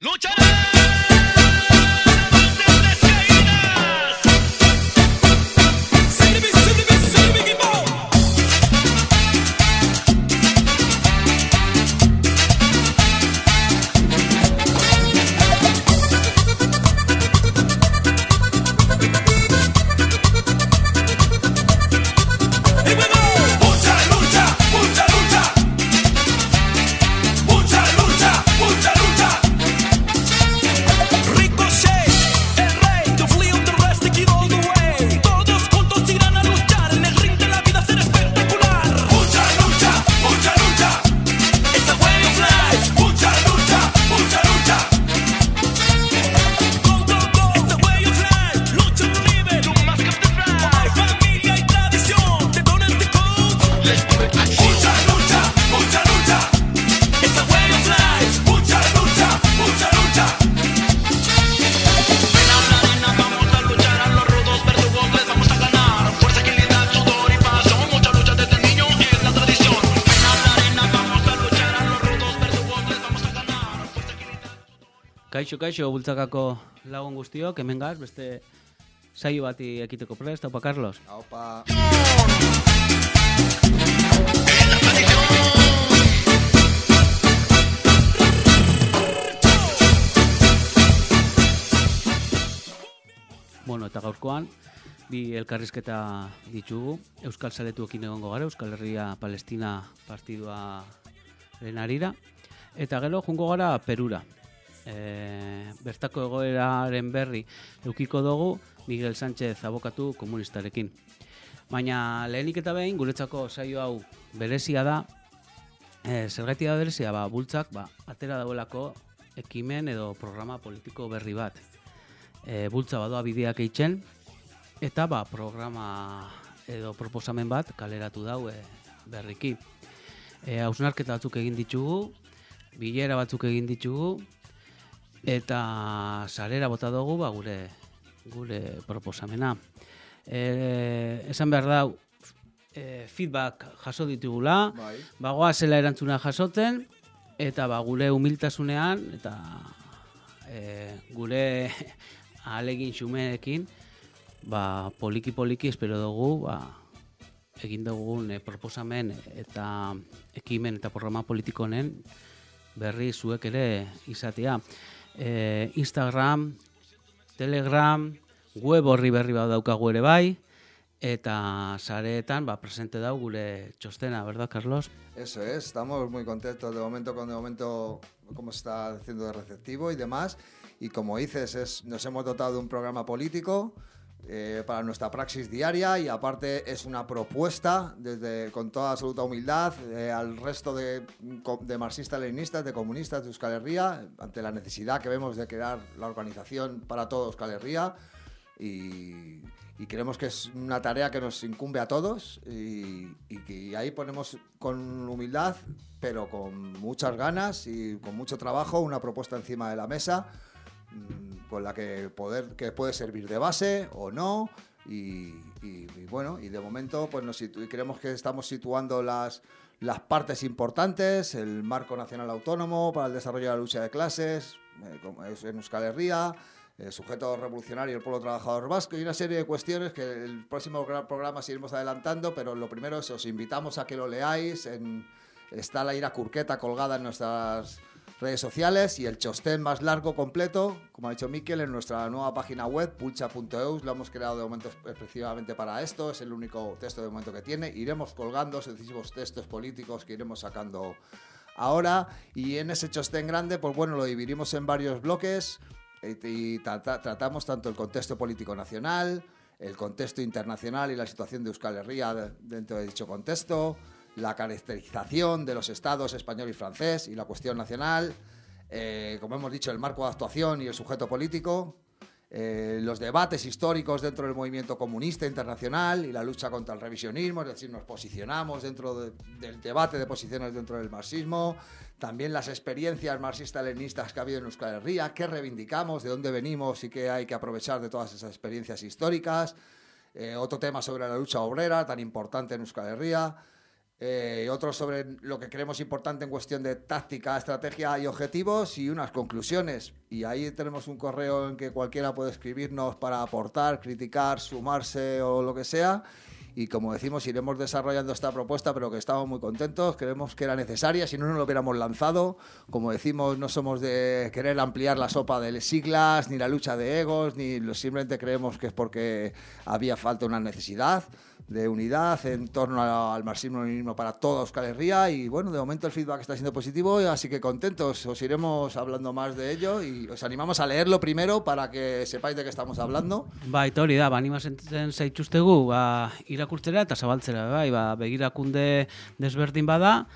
Kaixo, kaixo, bultzakako lagun guztiok, hemen gaz, beste saio bati ekiteko prest, haupa, Carlos. Aupa. Bueno, eta gaurkoan, bi elkarrizketa ditugu, Euskal Saletuekin egongo gara, Euskal Herria Palestina partidua arira, eta gero jungo gara Perura. E, bertako egoeraren berri eukiko dugu Miguel Sánchez abokatu komunistarekin. Baina lehenik eta behin, guretzako saio hau berezia da, e, zergaiti da berezia, ba, bultzak, ba, atera dauelako ekimen edo programa politiko berri bat. E, bultza badoa bideak eitzen, eta ba, programa edo proposamen bat kaleratu dau e, berriki. E, hausnarketa batzuk egin ditugu, bilera batzuk egin ditugu, eta sarera bota dugu ba, gure gure proposamena. E, esan behar dau, e, feedback jaso ditugula, Bai. bagoa zela erantzuna jasoten, eta ba, gure humiltasunean, eta e, gure alegin xumeekin, ba, poliki-poliki espero dugu, ba, egin dugun e, proposamen eta ekimen eta programa politiko honen berri zuek ere izatea. E, Instagram, Telegram, web horri berri bat daukagu ere bai, eta sareetan ba, presente dau gure txostena, ¿verdad, Carlos? Eso es, estamos muy contentos de momento con de momento cómo se está haciendo de receptivo y demás. Y como dices, es, nos hemos dotado de un programa político eh, para nuestra praxis diaria y aparte es una propuesta desde con toda absoluta humildad eh, al resto de, marxistas-leninistas, de comunistas de Euskal Herria, ante la necesidad que vemos de crear la organización para todo Euskal Herria. Y, y creemos que es una tarea que nos incumbe a todos y, y que ahí ponemos con humildad, pero con muchas ganas y con mucho trabajo, una propuesta encima de la mesa con la que poder que puede servir de base o no y, y- y bueno y de momento pues nos creemos que estamos situando las las partes importantes el marco nacional autónomo para el desarrollo de la lucha de clases eh, como es en Euskal Herria el sujeto revolucionario el pueblo trabajador vasco y una serie de cuestiones que el próximo gra- programa seguiremos adelantando, pero lo primero es os invitamos a que lo leáis. En, está la ira curqueta colgada en nuestras redes sociales y el chostén más largo completo, como ha dicho Miquel, en nuestra nueva página web, pulcha.eus. Lo hemos creado de momento específicamente para esto, es el único texto de momento que tiene. Iremos colgando sucesivos textos políticos que iremos sacando ahora y en ese chostén grande, pues bueno, lo dividimos en varios bloques eh, y trata- tratamos tanto el contexto político nacional, el contexto internacional y la situación de Euskal Herria de- dentro de dicho contexto, la caracterización de los estados español y francés y la cuestión nacional, eh, como hemos dicho, el marco de actuación y el sujeto político, eh, los debates históricos dentro del movimiento comunista internacional y la lucha contra el revisionismo, es decir, nos posicionamos dentro de- del debate de posiciones dentro del marxismo, también las experiencias marxistas-leninistas que ha habido en Euskal Herria, qué reivindicamos, de dónde venimos y qué hay que aprovechar de todas esas experiencias históricas, Eh, otro tema sobre la lucha obrera, tan importante en Euskal Herria, eh, otros sobre lo que creemos importante en cuestión de táctica, estrategia y objetivos y unas conclusiones. Y ahí tenemos un correo en que cualquiera puede escribirnos para aportar, criticar, sumarse o lo que sea. Y como decimos, iremos desarrollando esta propuesta, pero que estamos muy contentos, creemos que era necesaria, si no, no lo hubiéramos lanzado. Como decimos, no somos de querer ampliar la sopa de siglas, ni la lucha de egos, ni simplemente creemos que es porque había falta una necesidad de unidad en torno al marxismo-leninismo para toda Euskal Herria y bueno, de momento el feedback está siendo positivo, así que contentos, os iremos hablando más de ello y os animamos a leerlo primero para que sepáis de qué estamos hablando. Ba, eta hori da, ba, animatzen zaituztegu, ba, irakurtzera eta zabaltzera, bai, ba, begirakunde desberdin bada,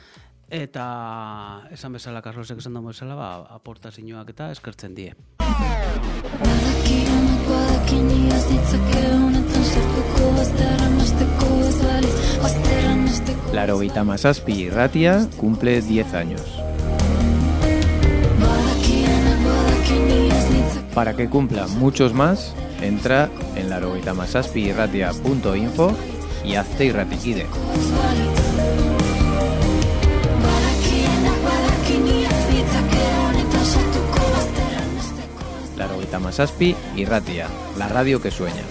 eta esan bezala, Carlosek esan dago bezala, ba, aportazioak eta eskertzen die. La Roguita Masaspi Irratia cumple 10 años. Para que cumpla muchos más, entra en la info y hazte irratikide. La Roguita Masaspi Irratia, la radio que sueña.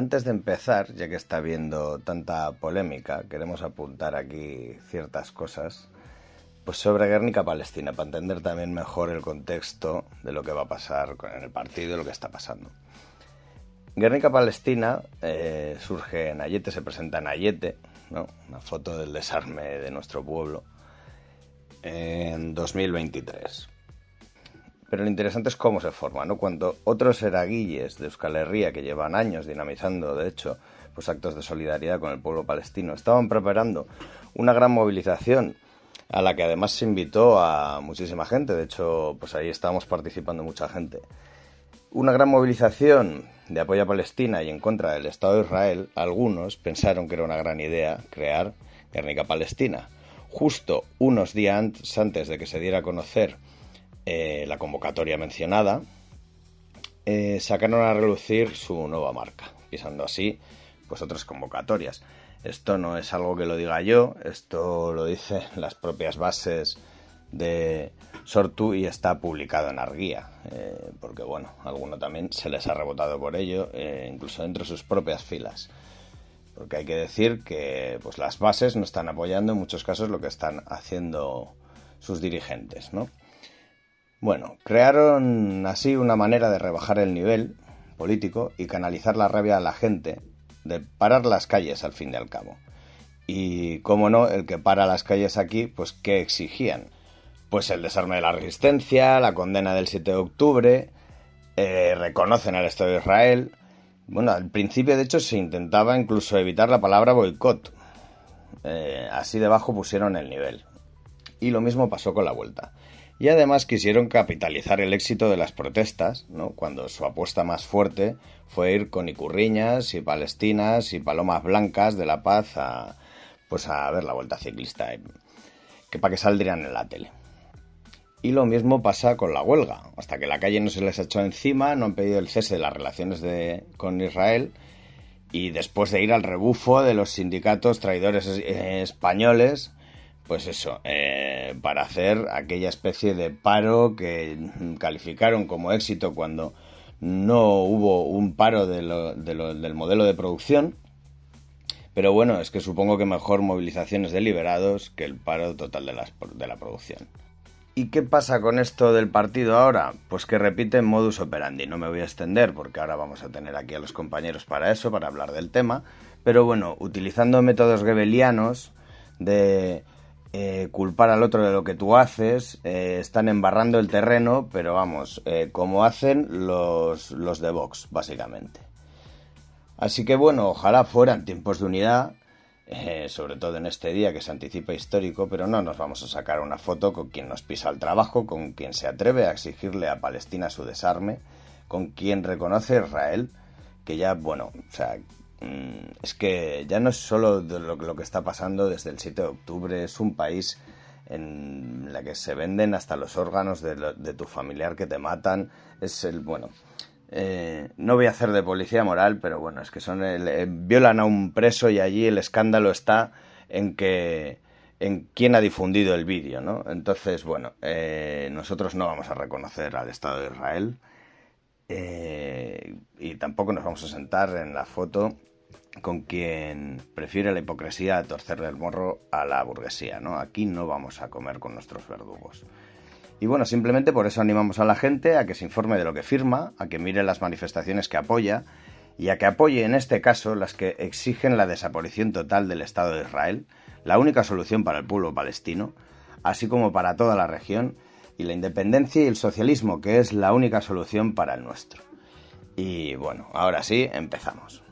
Antes de empezar, ya que está habiendo tanta polémica, queremos apuntar aquí ciertas cosas pues sobre Guernica Palestina, para entender también mejor el contexto de lo que va a pasar en el partido y lo que está pasando. Guernica Palestina eh, surge en Ayete, se presenta en Ayete, ¿no? una foto del desarme de nuestro pueblo, en 2023. Pero lo interesante es cómo se forma, ¿no? Cuando otros eraguilles de Euskal Herria, que llevan años dinamizando, de hecho, pues actos de solidaridad con el pueblo palestino, estaban preparando una gran movilización a la que además se invitó a muchísima gente, de hecho, pues ahí estábamos participando mucha gente. Una gran movilización de apoyo a Palestina y en contra del Estado de Israel, algunos pensaron que era una gran idea crear Guernica Palestina. Justo unos días antes de que se diera a conocer eh, la convocatoria mencionada, eh, sacaron a relucir su nueva marca, pisando así pues otras convocatorias. Esto no es algo que lo diga yo, esto lo dicen las propias bases de Sortu y está publicado en Arguía, eh, porque bueno, alguno también se les ha rebotado por ello, incluso dentro de sus propias filas. Porque hay que decir que pues, las bases no están apoyando en muchos casos lo que están haciendo sus dirigentes, ¿no? Bueno, crearon así una manera de rebajar el nivel político y canalizar la rabia a la gente de parar las calles al fin y al cabo. Y, como no, el que para las calles aquí, pues, ¿qué exigían? Pues el desarme de la resistencia, la condena del 7 de octubre, eh, reconocen al Estado de Israel. Bueno, al principio, de hecho, se intentaba incluso evitar la palabra boicot. Eh, así debajo pusieron el nivel. Y lo mismo pasó con la vuelta y además quisieron capitalizar el éxito de las protestas, ¿no? cuando su apuesta más fuerte fue ir con icurriñas y palestinas y palomas blancas de la paz a, pues a ver la vuelta ciclista, que para que saldrían en la tele. Y lo mismo pasa con la huelga. Hasta que la calle no se les echó encima, no han pedido el cese de las relaciones de, con Israel. Y después de ir al rebufo de los sindicatos traidores eh, españoles, pues eso, eh, para hacer aquella especie de paro que calificaron como éxito cuando no hubo un paro del modelo de producción. Pero bueno, es que supongo que mejor movilizaciones deliberados que el paro total de, de la producción. ¿Y qué pasa con esto del partido ahora? Pues que repiten modus operandi. No me voy a extender porque ahora vamos a tener aquí a los compañeros para eso, para hablar del tema. Pero bueno, utilizando métodos gebelianos de eh, culpar al otro de lo que tú haces, eh, están embarrando el terreno, pero vamos, eh, como hacen los, los de Vox, básicamente. Así que bueno, ojalá fueran tiempos de unidad, sobre todo en este día que se anticipa histórico, pero no nos vamos a sacar una foto con quien nos pisa el trabajo, con quien se atreve a exigirle a Palestina su desarme, con quien reconoce a Israel, que ya, bueno, o sea, es que ya no es solo de lo, lo que está pasando desde el 7 de octubre, es un país en la que se venden hasta los órganos de, lo- de tu familiar que te matan. Es el, bueno, eh, no voy a hacer de policía moral, pero bueno, es que son el- eh, violan a un preso y allí el escándalo está en que en quién ha difundido el vídeo, ¿no? Entonces, bueno, eh, nosotros no vamos a reconocer al Estado de Israel eh, y tampoco nos vamos a sentar en la foto con quien prefiere la hipocresía a torcerle el morro a la burguesía, ¿no? Aquí no vamos a comer con nuestros verdugos. Y bueno, simplemente por eso animamos a la gente a que se informe de lo que firma, a que mire las manifestaciones que apoya y a que apoye en este caso las que exigen la desaparición total del Estado de Israel, la única solución para el pueblo palestino, así como para toda la región, y la independencia y el socialismo, que es la única solución para el nuestro. Y bueno, ahora sí, empezamos.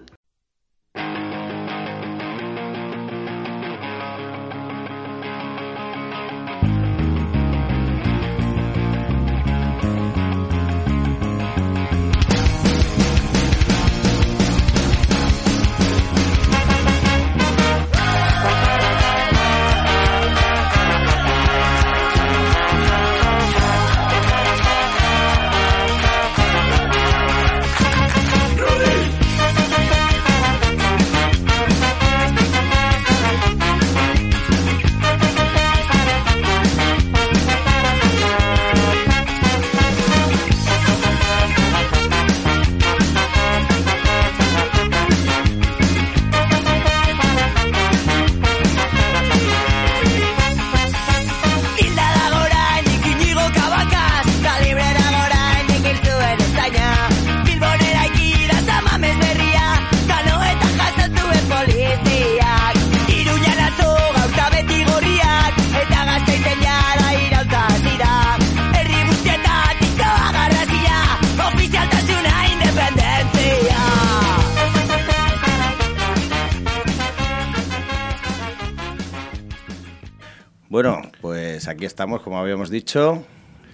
Bueno, pues aquí estamos, como habíamos dicho.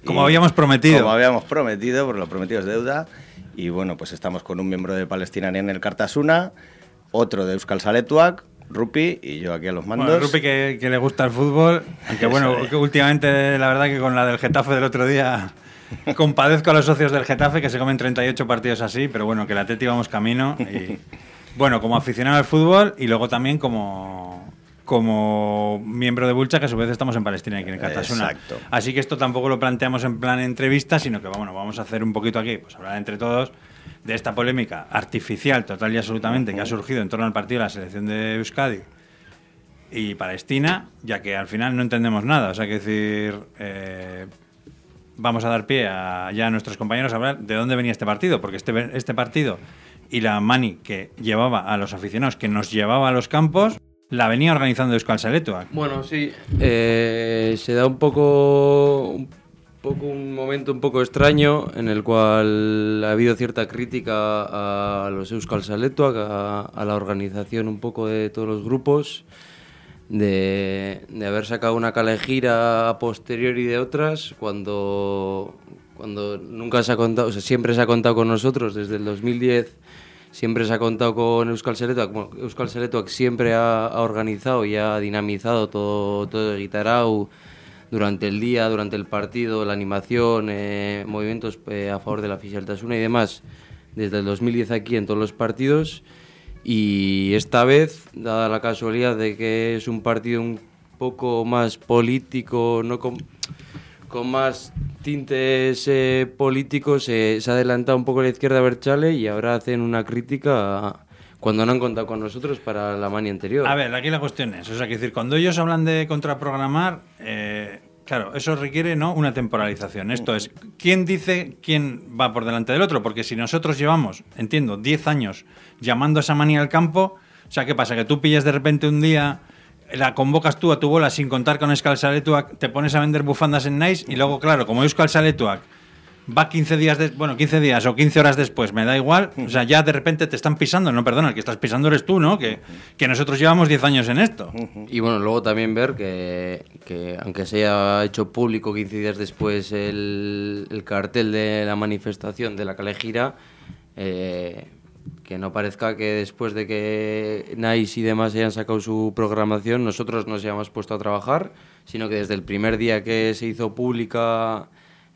Como habíamos prometido. Como habíamos prometido, por lo prometido es deuda. Y bueno, pues estamos con un miembro de Palestina en el Cartasuna, otro de Euskal Saletuak, Rupi, y yo aquí a los mandos. Bueno, Rupi que, que le gusta el fútbol, aunque bueno, que últimamente la verdad que con la del Getafe del otro día compadezco a los socios del Getafe que se comen 38 partidos así, pero bueno, que el Atleti vamos camino y bueno, como aficionado al fútbol y luego también como como miembro de Bulcha, que a su vez estamos en Palestina aquí en Cartasuna. Exacto. Así que esto tampoco lo planteamos en plan entrevista, sino que bueno, vamos a hacer un poquito aquí, pues hablar entre todos de esta polémica artificial total y absolutamente que ha surgido en torno al partido de la selección de Euskadi y Palestina, ya que al final no entendemos nada. O sea, que decir, eh, vamos a dar pie a, ya a nuestros compañeros a hablar de dónde venía este partido, porque este, este partido y la mani que llevaba a los aficionados, que nos llevaba a los campos, la venía organizando Euskal Saletuak. Bueno, sí, eh, se da un poco, un poco un momento un poco extraño en el cual ha habido cierta crítica a los Euskal Saletuak, a, la organización un poco de todos los grupos, de, de haber sacado una calejira a posteriori de otras cuando, cuando nunca se ha contado, o sea, siempre se ha contado con nosotros desde el 2010 siempre se ha contado con Euskal Seletoak. Bueno, Euskal Seletoak siempre ha, organizado y ha dinamizado todo, todo el Guitarau durante el día, durante el partido, la animación, eh, movimientos eh, a favor de la Tasuna y demás, desde el 2010 aquí en todos los partidos. Y esta vez, dada la casualidad de que es un partido un poco más político, no con, más tintes eh, políticos, se ha adelantado un poco la izquierda Berchale y ahora hacen una crítica cuando no han contado con nosotros para la mani anterior. A ver, aquí la cuestión es, o sea, que decir, cuando ellos hablan de contraprogramar, eh, claro, eso requiere ¿no? una temporalización. Esto es, ¿quién dice quién va por delante del otro? Porque si nosotros llevamos, entiendo, 10 años llamando a esa manía al campo, o sea, ¿qué pasa? Que tú pillas de repente un día, la convocas tú a tu bola sin contar con Euskal Saletuak, te pones a vender bufandas en Nice y luego, claro, como Euskal Saletuak va 15 días, de, bueno, 15 días o 15 horas después, me da igual, o sea, ya de repente te están pisando, no, perdona, el que estás pisando eres tú, ¿no? Que, que nosotros llevamos 10 años en esto. Y bueno, luego también ver que, que aunque se haya hecho público 15 días después el, el cartel de la manifestación de la Calejira, eh, que no parezca que después de que Nice y demás hayan sacado su programación, nosotros nos hayamos puesto a trabajar, sino que desde el primer día que se hizo pública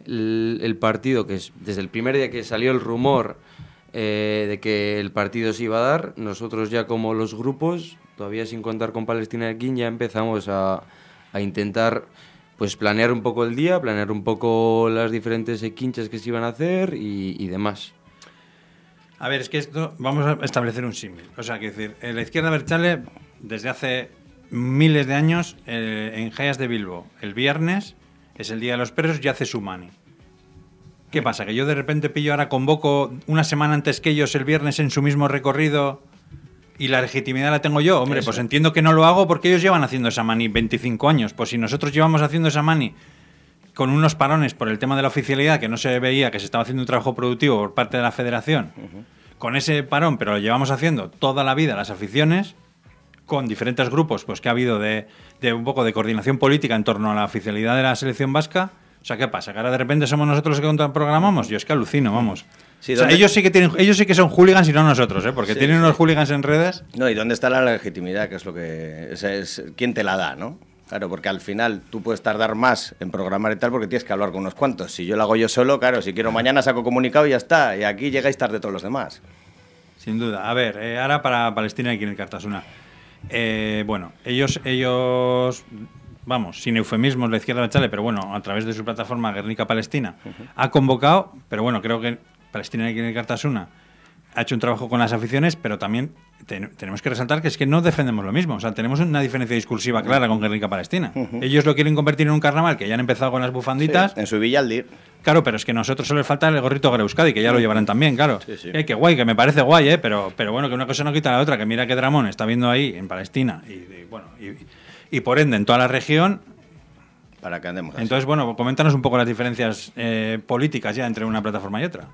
el, partido, que es desde el primer día que salió el rumor eh, de que el partido se iba a dar, nosotros ya como los grupos, todavía sin contar con Palestina aquí, ya empezamos a, a intentar pues planear un poco el día, planear un poco las diferentes quinchas que se iban a hacer y, y demás. A ver, es que esto, vamos a establecer un símil. O sea, que decir, eh, la izquierda Berchale, desde hace miles de años, eh, en Jayas de Bilbo, el viernes, es el Día de los Perros y hace su mani. ¿Qué pasa? ¿Que yo de repente pillo ahora convoco una semana antes que ellos el viernes en su mismo recorrido y la legitimidad la tengo yo? Hombre, pues entiendo que no lo hago porque ellos llevan haciendo esa mani 25 años. Pues si nosotros llevamos haciendo esa mani con unos parones por el tema de la oficialidad, que no se veía que se estaba haciendo un trabajo productivo por parte de la federación, con ese parón, pero lo llevamos haciendo toda la vida las aficiones, con diferentes grupos pues que ha habido de, de un poco de coordinación política en torno a la oficialidad de la selección vasca. O sea, ¿qué pasa? ¿Que ahora de repente somos nosotros los que contraprogramamos? Yo es que alucino, vamos. Sí, O sea, ¿dónde- ellos sí que tienen, ellos sí que son hooligans y no nosotros, ¿eh? Porque Sí, tienen sí. unos hooligans en redes. No, ¿y dónde está la legitimidad? Que es lo que. Es, es- ¿Quién te la da, no? Claro, porque al final tú puedes tardar más en programar y tal porque tienes que hablar con unos cuantos. Si yo lo hago yo solo, claro, si quiero mañana saco comunicado y ya está. Y aquí llegáis tarde todos los demás. Sin duda. A ver, eh, ahora para Palestina y en el Cartasuna. Eh, bueno, ellos, ellos, vamos, sin eufemismos, la izquierda Bachale, pero bueno, a través de su plataforma Guernica Palestina, ha convocado, pero bueno, creo que Palestina y en el Cartasuna ha hecho un trabajo con las aficiones, pero también ten- tenemos que resaltar que es que no defendemos lo mismo. O sea, tenemos una diferencia discursiva clara con Guernica Palestina. Ellos lo quieren convertir en un carnaval que ya han empezado con las bufanditas. En su Villaldir. Claro, pero es que a nosotros solo les falta el gorrito Greuskadi, que ya lo llevarán también, claro. Sí, sí. Eh, que guay, que me parece guay, ¿eh? Pero, pero bueno, que una cosa no quita la otra, que mira que Dramón está viendo ahí en Palestina y, y, bueno, y, y por ende en toda la región. Para que andemos así. Entonces, bueno, coméntanos un poco las diferencias eh, políticas ya entre una plataforma y otra.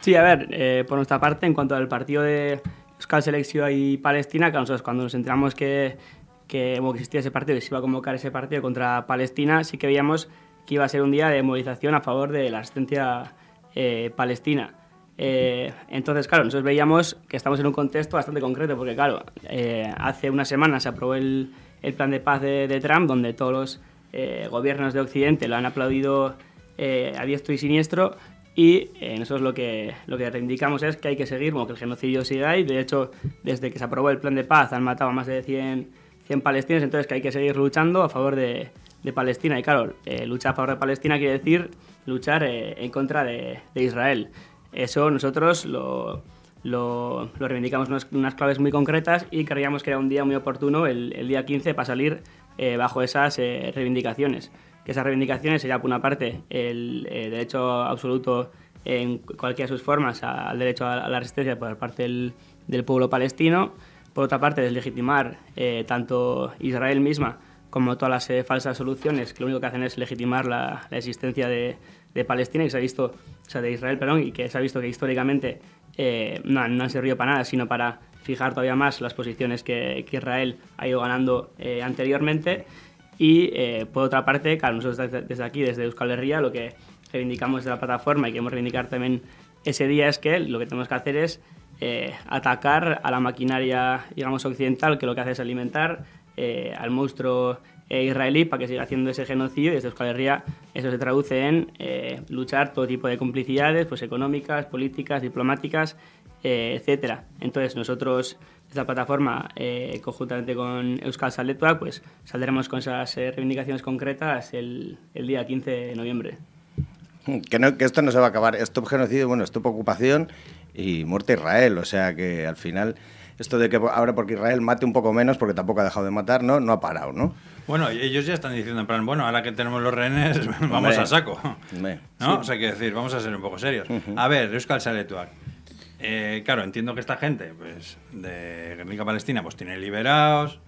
Sí, a ver, eh, por nuestra parte, en cuanto al partido de Euskal Selección y Palestina, que nosotros cuando nos enteramos que, que, bueno, que existía ese partido y se iba a convocar ese partido contra Palestina, sí que veíamos que iba a ser un día de movilización a favor de la asistencia eh, palestina. Eh, entonces, claro, nosotros veíamos que estamos en un contexto bastante concreto, porque, claro, eh, hace una semana se aprobó el, el plan de paz de, de Trump, donde todos los eh, gobiernos de Occidente lo han aplaudido eh, a diestro y siniestro, y eh, nosotros lo que, lo que reivindicamos es que hay que seguir, como que el genocidio siga ahí. De hecho, desde que se aprobó el plan de paz han matado a más de 100, 100 palestinos, entonces que hay que seguir luchando a favor de, Palestina. Y claro, eh, luchar a favor de Palestina quiere decir luchar en contra de, Israel. Eso nosotros lo, lo, reivindicamos unas, unas claves muy concretas y creíamos que era un día muy oportuno, el, el día 15, para salir eh, bajo esas eh, reivindicaciones. Que esas reivindicaciones sería, por una parte, el eh, derecho absoluto en cualquiera de sus formas al derecho a la resistencia por parte del, pueblo palestino. Por otra parte, deslegitimar tanto Israel misma como todas las falsas soluciones que lo único que hacen es legitimar la, existencia de, de Palestina y se ha visto, o sea, de Israel, perdón, y que se ha visto que históricamente eh, no, no han servido para nada, sino para fijar todavía más las posiciones que, que Israel ha ido ganando eh, anteriormente. Y eh, por otra parte, claro, nosotros desde aquí, desde Euskal Herria, lo que reivindicamos de la plataforma y queremos reivindicar también ese día es que lo que tenemos que hacer es eh, atacar a la maquinaria, digamos, occidental, que lo que hace es alimentar eh, al monstruo eh, israelí para que siga haciendo ese genocidio y desde Euskal Herria eso se traduce en eh, luchar todo tipo de complicidades, pues económicas, políticas, diplomáticas, eh, etcétera. Entonces nosotros esta plataforma, eh, conjuntamente con Euskal Saletua, pues saldremos con esas eh, reivindicaciones concretas el, día 15 de noviembre. Que, esto no se va a acabar. Stop genocidio, bueno, stop ocupación y muerte Israel. O sea que al final, esto de que ahora porque Israel mate un poco menos, porque tampoco ha dejado de matar, ¿no? No ha parado, ¿no? Bueno, ellos ya están diciendo en plan, bueno, ahora que tenemos los rehenes, vamos Hombre. a saco. Hombre, ¿No? sí. O sea, hay que decir, vamos a ser un poco serios. A ver, Euskal Saletuak. Eh, claro, entiendo que esta gente, pues, de Guernica Palestina, pues tiene liberados.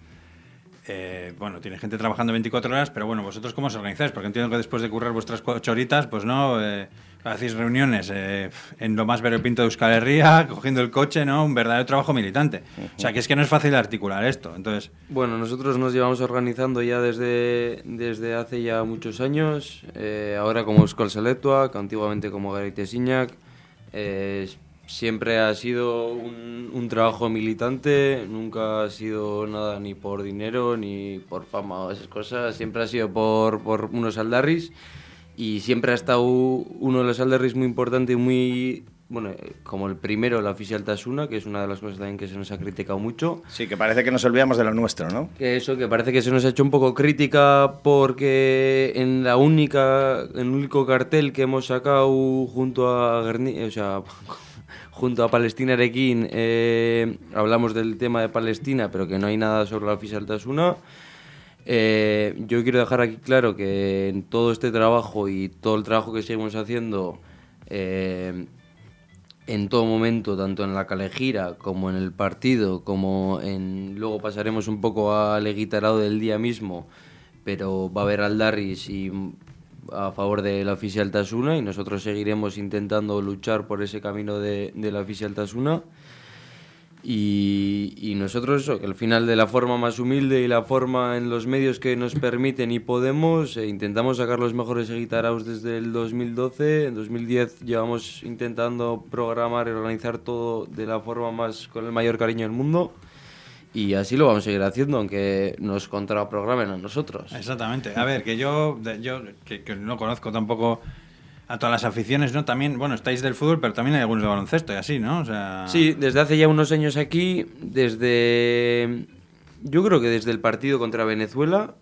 eh, bueno, tiene gente trabajando 24 horas, pero bueno, vosotros cómo os organizáis? Porque entiendo que después de currar vuestras ocho horitas, pues no, eh, hacéis reuniones eh, en lo más pinto de Euskal Herria, cogiendo el coche, ¿no? Un verdadero trabajo militante. O sea, que es que no es fácil articular esto. Entonces, Bueno, nosotros nos llevamos organizando ya desde, desde hace ya muchos años, eh, ahora como Euskal Saletua, antiguamente como Garite Siñac, eh, siempre ha sido un, un trabajo militante, nunca ha sido nada ni por dinero ni por fama o esas cosas, siempre ha sido por, por unos aldarris y siempre ha estado uno de los aldarris muy importante y muy, bueno, como el primero, la oficial Tasuna, que es una de las cosas también que se nos ha criticado mucho. Sí, que parece que nos olvidamos de lo nuestro, ¿no? Que eso, que parece que se nos ha hecho un poco crítica porque en la única, en el único cartel que hemos sacado junto a Guerni- o sea, junto a Palestina Arequín, eh, hablamos del tema de Palestina, pero que no hay nada sobre la oficial Tasuna. Eh, yo quiero dejar aquí claro que en todo este trabajo y todo el trabajo que seguimos haciendo, eh, en todo momento, tanto en la calejira como en el partido, como en... Luego pasaremos un poco al eguitarado del día mismo, pero va a haber aldarris y a favor de la oficial Tasuna y nosotros seguiremos intentando luchar por ese camino de, de la oficial Tasuna. Y, y nosotros, eso, que al final de la forma más humilde y la forma en los medios que nos permiten y podemos, eh, intentamos sacar los mejores guitaraos desde el 2012. En 2010 llevamos intentando programar y organizar todo de la forma más, con el mayor cariño del mundo. Y así lo vamos a seguir haciendo, aunque nos contraprogramen a nosotros. Exactamente. A ver, que yo, yo que, que no conozco tampoco a todas las aficiones, ¿no? También, bueno, estáis del fútbol, pero también hay algunos de baloncesto y así, ¿no? O sea... Sí, desde hace ya unos años aquí, desde. Yo creo que desde el partido contra Venezuela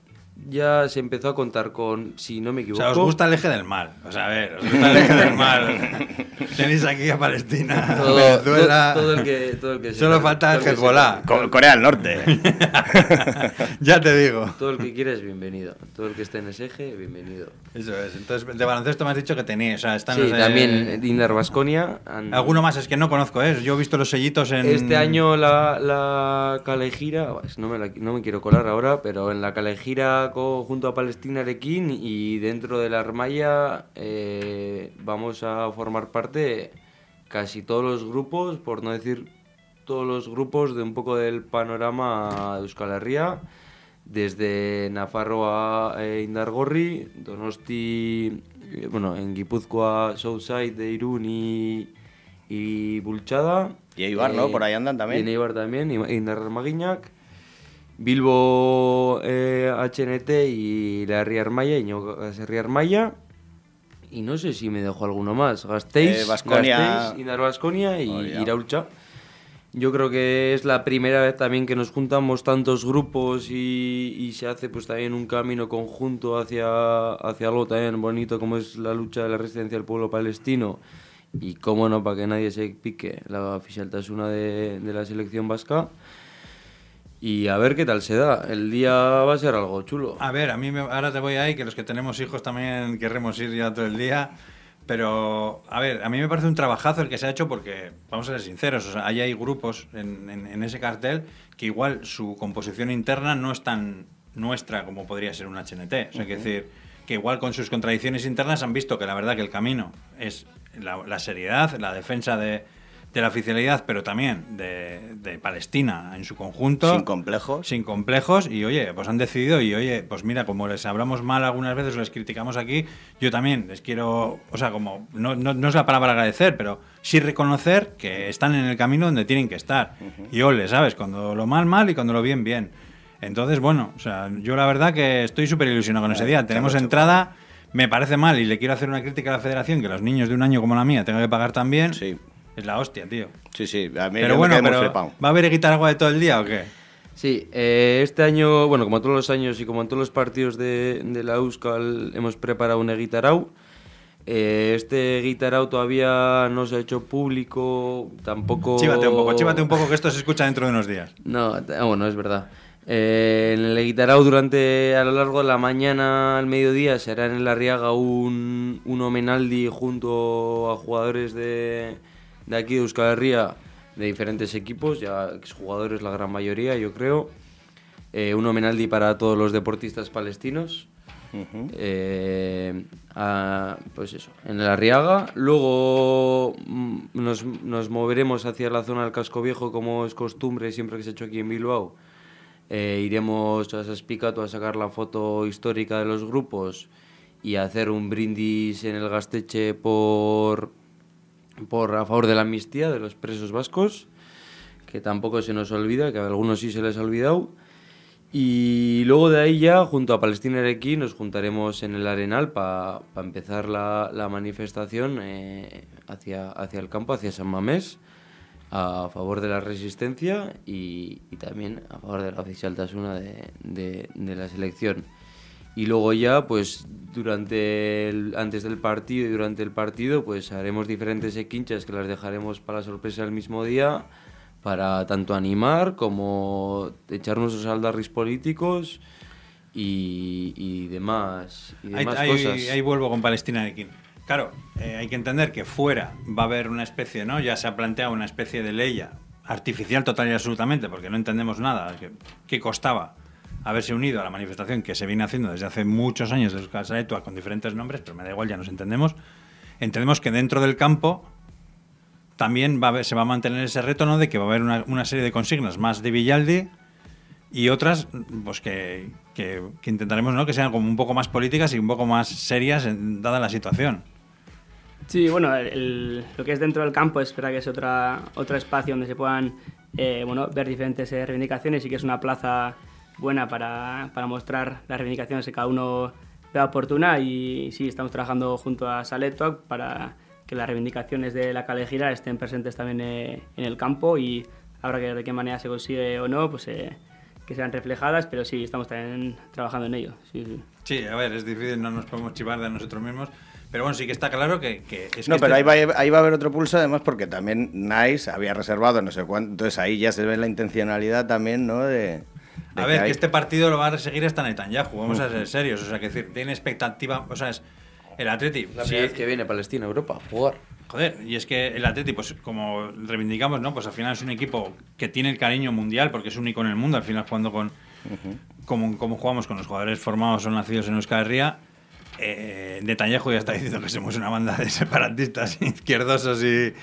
ya se empezó a contar con, si no me O equivoco. sea, os gusta el eje del mal. O sea, a ver, os gusta el eje del mal. Tenéis aquí a Palestina, todo, Venezuela. todo- todo el que, todo el que se- Solo falta el Hezbollah. Co- Corea del Norte. ya te digo. Todo el que quiera es bienvenido. Todo el que esté en ese eje, bienvenido. Eso es. Entonces, de baloncesto me has dicho que tenéis. O sea, están Sí, los de- también Dinar Vasconia. Alguno más, es que no conozco, ¿eh? Yo he visto los sellitos en. Este año la, la calejira, no me, la- no me quiero colar ahora, pero en la calejira junto a Palestina Arequín y dentro de la Armaya eh, vamos a formar parte casi todos los grupos, por no decir todos los grupos de un poco del panorama de Euskal Herria, desde Nafarroa a Indargorri, Donosti, eh, bueno, en Guipúzcoa, Southside de Irún y, y Bulchada. Y Eibar, ¿no? Por ahí andan también. Y en Eibar también, y Indar Magiñac. Bilbo eh, HNT y la Herri Armaya, Iñigo Herri Armaya. Y no sé si me dejo alguno más. Gasteiz, Eh. Gasteiz, Indar Baskonia y Oye. Iraulcha. Yo creo que es la primera vez también que nos juntamos tantos grupos y, y se hace pues también un camino conjunto hacia, hacia algo también bonito como es la lucha de la resistencia del pueblo palestino y cómo no, para que nadie se pique, la oficial Tasuna de, de la selección vasca. Y a ver qué tal se da. El día va a ser algo chulo. A ver, a mí me- ahora te voy ahí, que los que tenemos hijos también querremos ir ya todo el día. Pero, a ver, a mí me parece un trabajazo el que se ha hecho porque, vamos a ser sinceros, o sea, ahí hay grupos en, en- en ese cartel que igual su composición interna no es tan nuestra como podría ser un HNT. O sea, que decir, que igual con sus contradicciones internas han visto que la verdad que el camino es la, la seriedad, la defensa de, de la oficialidad, pero también de, de Palestina en su conjunto. Sin complejos. Sin complejos y oye, pues han decidido y oye, pues mira, como les hablamos mal algunas veces, les criticamos aquí, yo también les quiero, o sea, como no, no, no es la palabra agradecer, pero sí reconocer que están en el camino donde tienen que estar. Y ole, ¿sabes? Cuando lo mal, mal y cuando lo bien, bien. Entonces, bueno, o sea, yo la verdad que estoy súper ilusionado con ese día. Tenemos entrada, me parece mal y le quiero hacer una crítica a la federación que los niños de un año como la mía tengan que pagar también. Sí. Es la hostia, tío. Sí, sí. A mí Pero me bueno, pero flipado. ¿va a haber guitarra de todo el día o qué? Sí, eh, este año, bueno, como todos los años y como en todos los partidos de, de la Euskal, hemos preparado una guitarau. Eh, este guitarau todavía no se ha hecho público, tampoco... Chívate un poco, chívate un poco que esto se escucha dentro de unos días. No, ah, bueno, es verdad. Eh, en el Guitarao durante a lo largo de la mañana al mediodía se hará en la Arriaga un, un homenaldi junto a jugadores de, de aquí de Euskal Herria de diferentes equipos, ya exjugadores la gran mayoría yo creo. Eh, un homenaldi para todos los deportistas palestinos. Eh, a- pues eso, en el Arriaga. Luego mm, nos, nos moveremos hacia la zona del Casco Viejo, como es costumbre siempre que se ha hecho aquí en Bilbao. Eh, iremos a Saspicato a sacar la foto histórica de los grupos y a hacer un brindis en el Gasteche por, por a favor de la amnistía de los presos vascos, que tampoco se nos olvida, que a algunos sí se les ha olvidado. Y luego de ahí ya, junto a Palestina Erequí, nos juntaremos en el Arenal para empezar la, la manifestación eh, hacia, hacia el campo, hacia San Mamés, a favor de la resistencia y, y también a favor de la oficial Tasuna de, de, de la selección. Y luego ya, pues durante el, antes del partido y durante el partido, pues haremos diferentes equinchas que las dejaremos para la sorpresa el mismo día para tanto animar como echar nuestros aldarris políticos y, y demás, y Ahí, demás ahí- cosas. ahí vuelvo con Palestina de King. Claro, eh, hay que entender que fuera va a haber una especie, ¿no? Ya se ha planteado una especie de ley artificial total y absolutamente, porque no entendemos nada. ¿Qué costaba haberse unido a la manifestación que se viene haciendo desde hace muchos años de Euskal Saetua con diferentes nombres, pero me da igual, ya nos entendemos. Entendemos que dentro del campo también va a haber- se va a mantener ese reto, ¿no? De que va a haber una, una serie de consignas más de Villaldi y otras pues que, que- que intentaremos ¿no? que sean como un poco más políticas y un poco más serias en- dada la situación. Sí, bueno, el- el- lo que es dentro del campo es verdad que es otra, otro espacio donde se puedan eh, bueno, ver diferentes eh, reivindicaciones y que es una plaza buena para, para mostrar las reivindicaciones que cada uno vea oportuna y sí, estamos trabajando junto a Saletoc para que las reivindicaciones de la Calejira estén presentes también eh, en el campo y habrá que ver de qué manera se consigue o no, pues eh, que sean reflejadas, pero sí, estamos también trabajando en ello. Sí, sí. Sí, a ver, es difícil, no nos podemos chivar de nosotros mismos, pero bueno, sí que está claro que, que es No, que pero ahí este- va, ahí va a haber otro pulso, además, porque también Nice había reservado no sé cuánto. Entonces ahí ya se ve la intencionalidad también, ¿no? De A ver, que hay- este partido lo va a seguir hasta Netanyahu, vamos a ser serios, o sea, que decir, tiene expectativa, o sea, es el Atleti, La sí, primera vez que viene Palestina a Europa a jugar. Joder, y es que el Atleti, pues como reivindicamos, ¿no? Pues al final es un equipo que tiene el cariño mundial porque es único en el mundo, al final jugando con como, como jugamos con los jugadores formados o nacidos en Euskal Herria. Eh, Netanyahu ya está diciendo que somos una banda de separatistas izquierdosos y,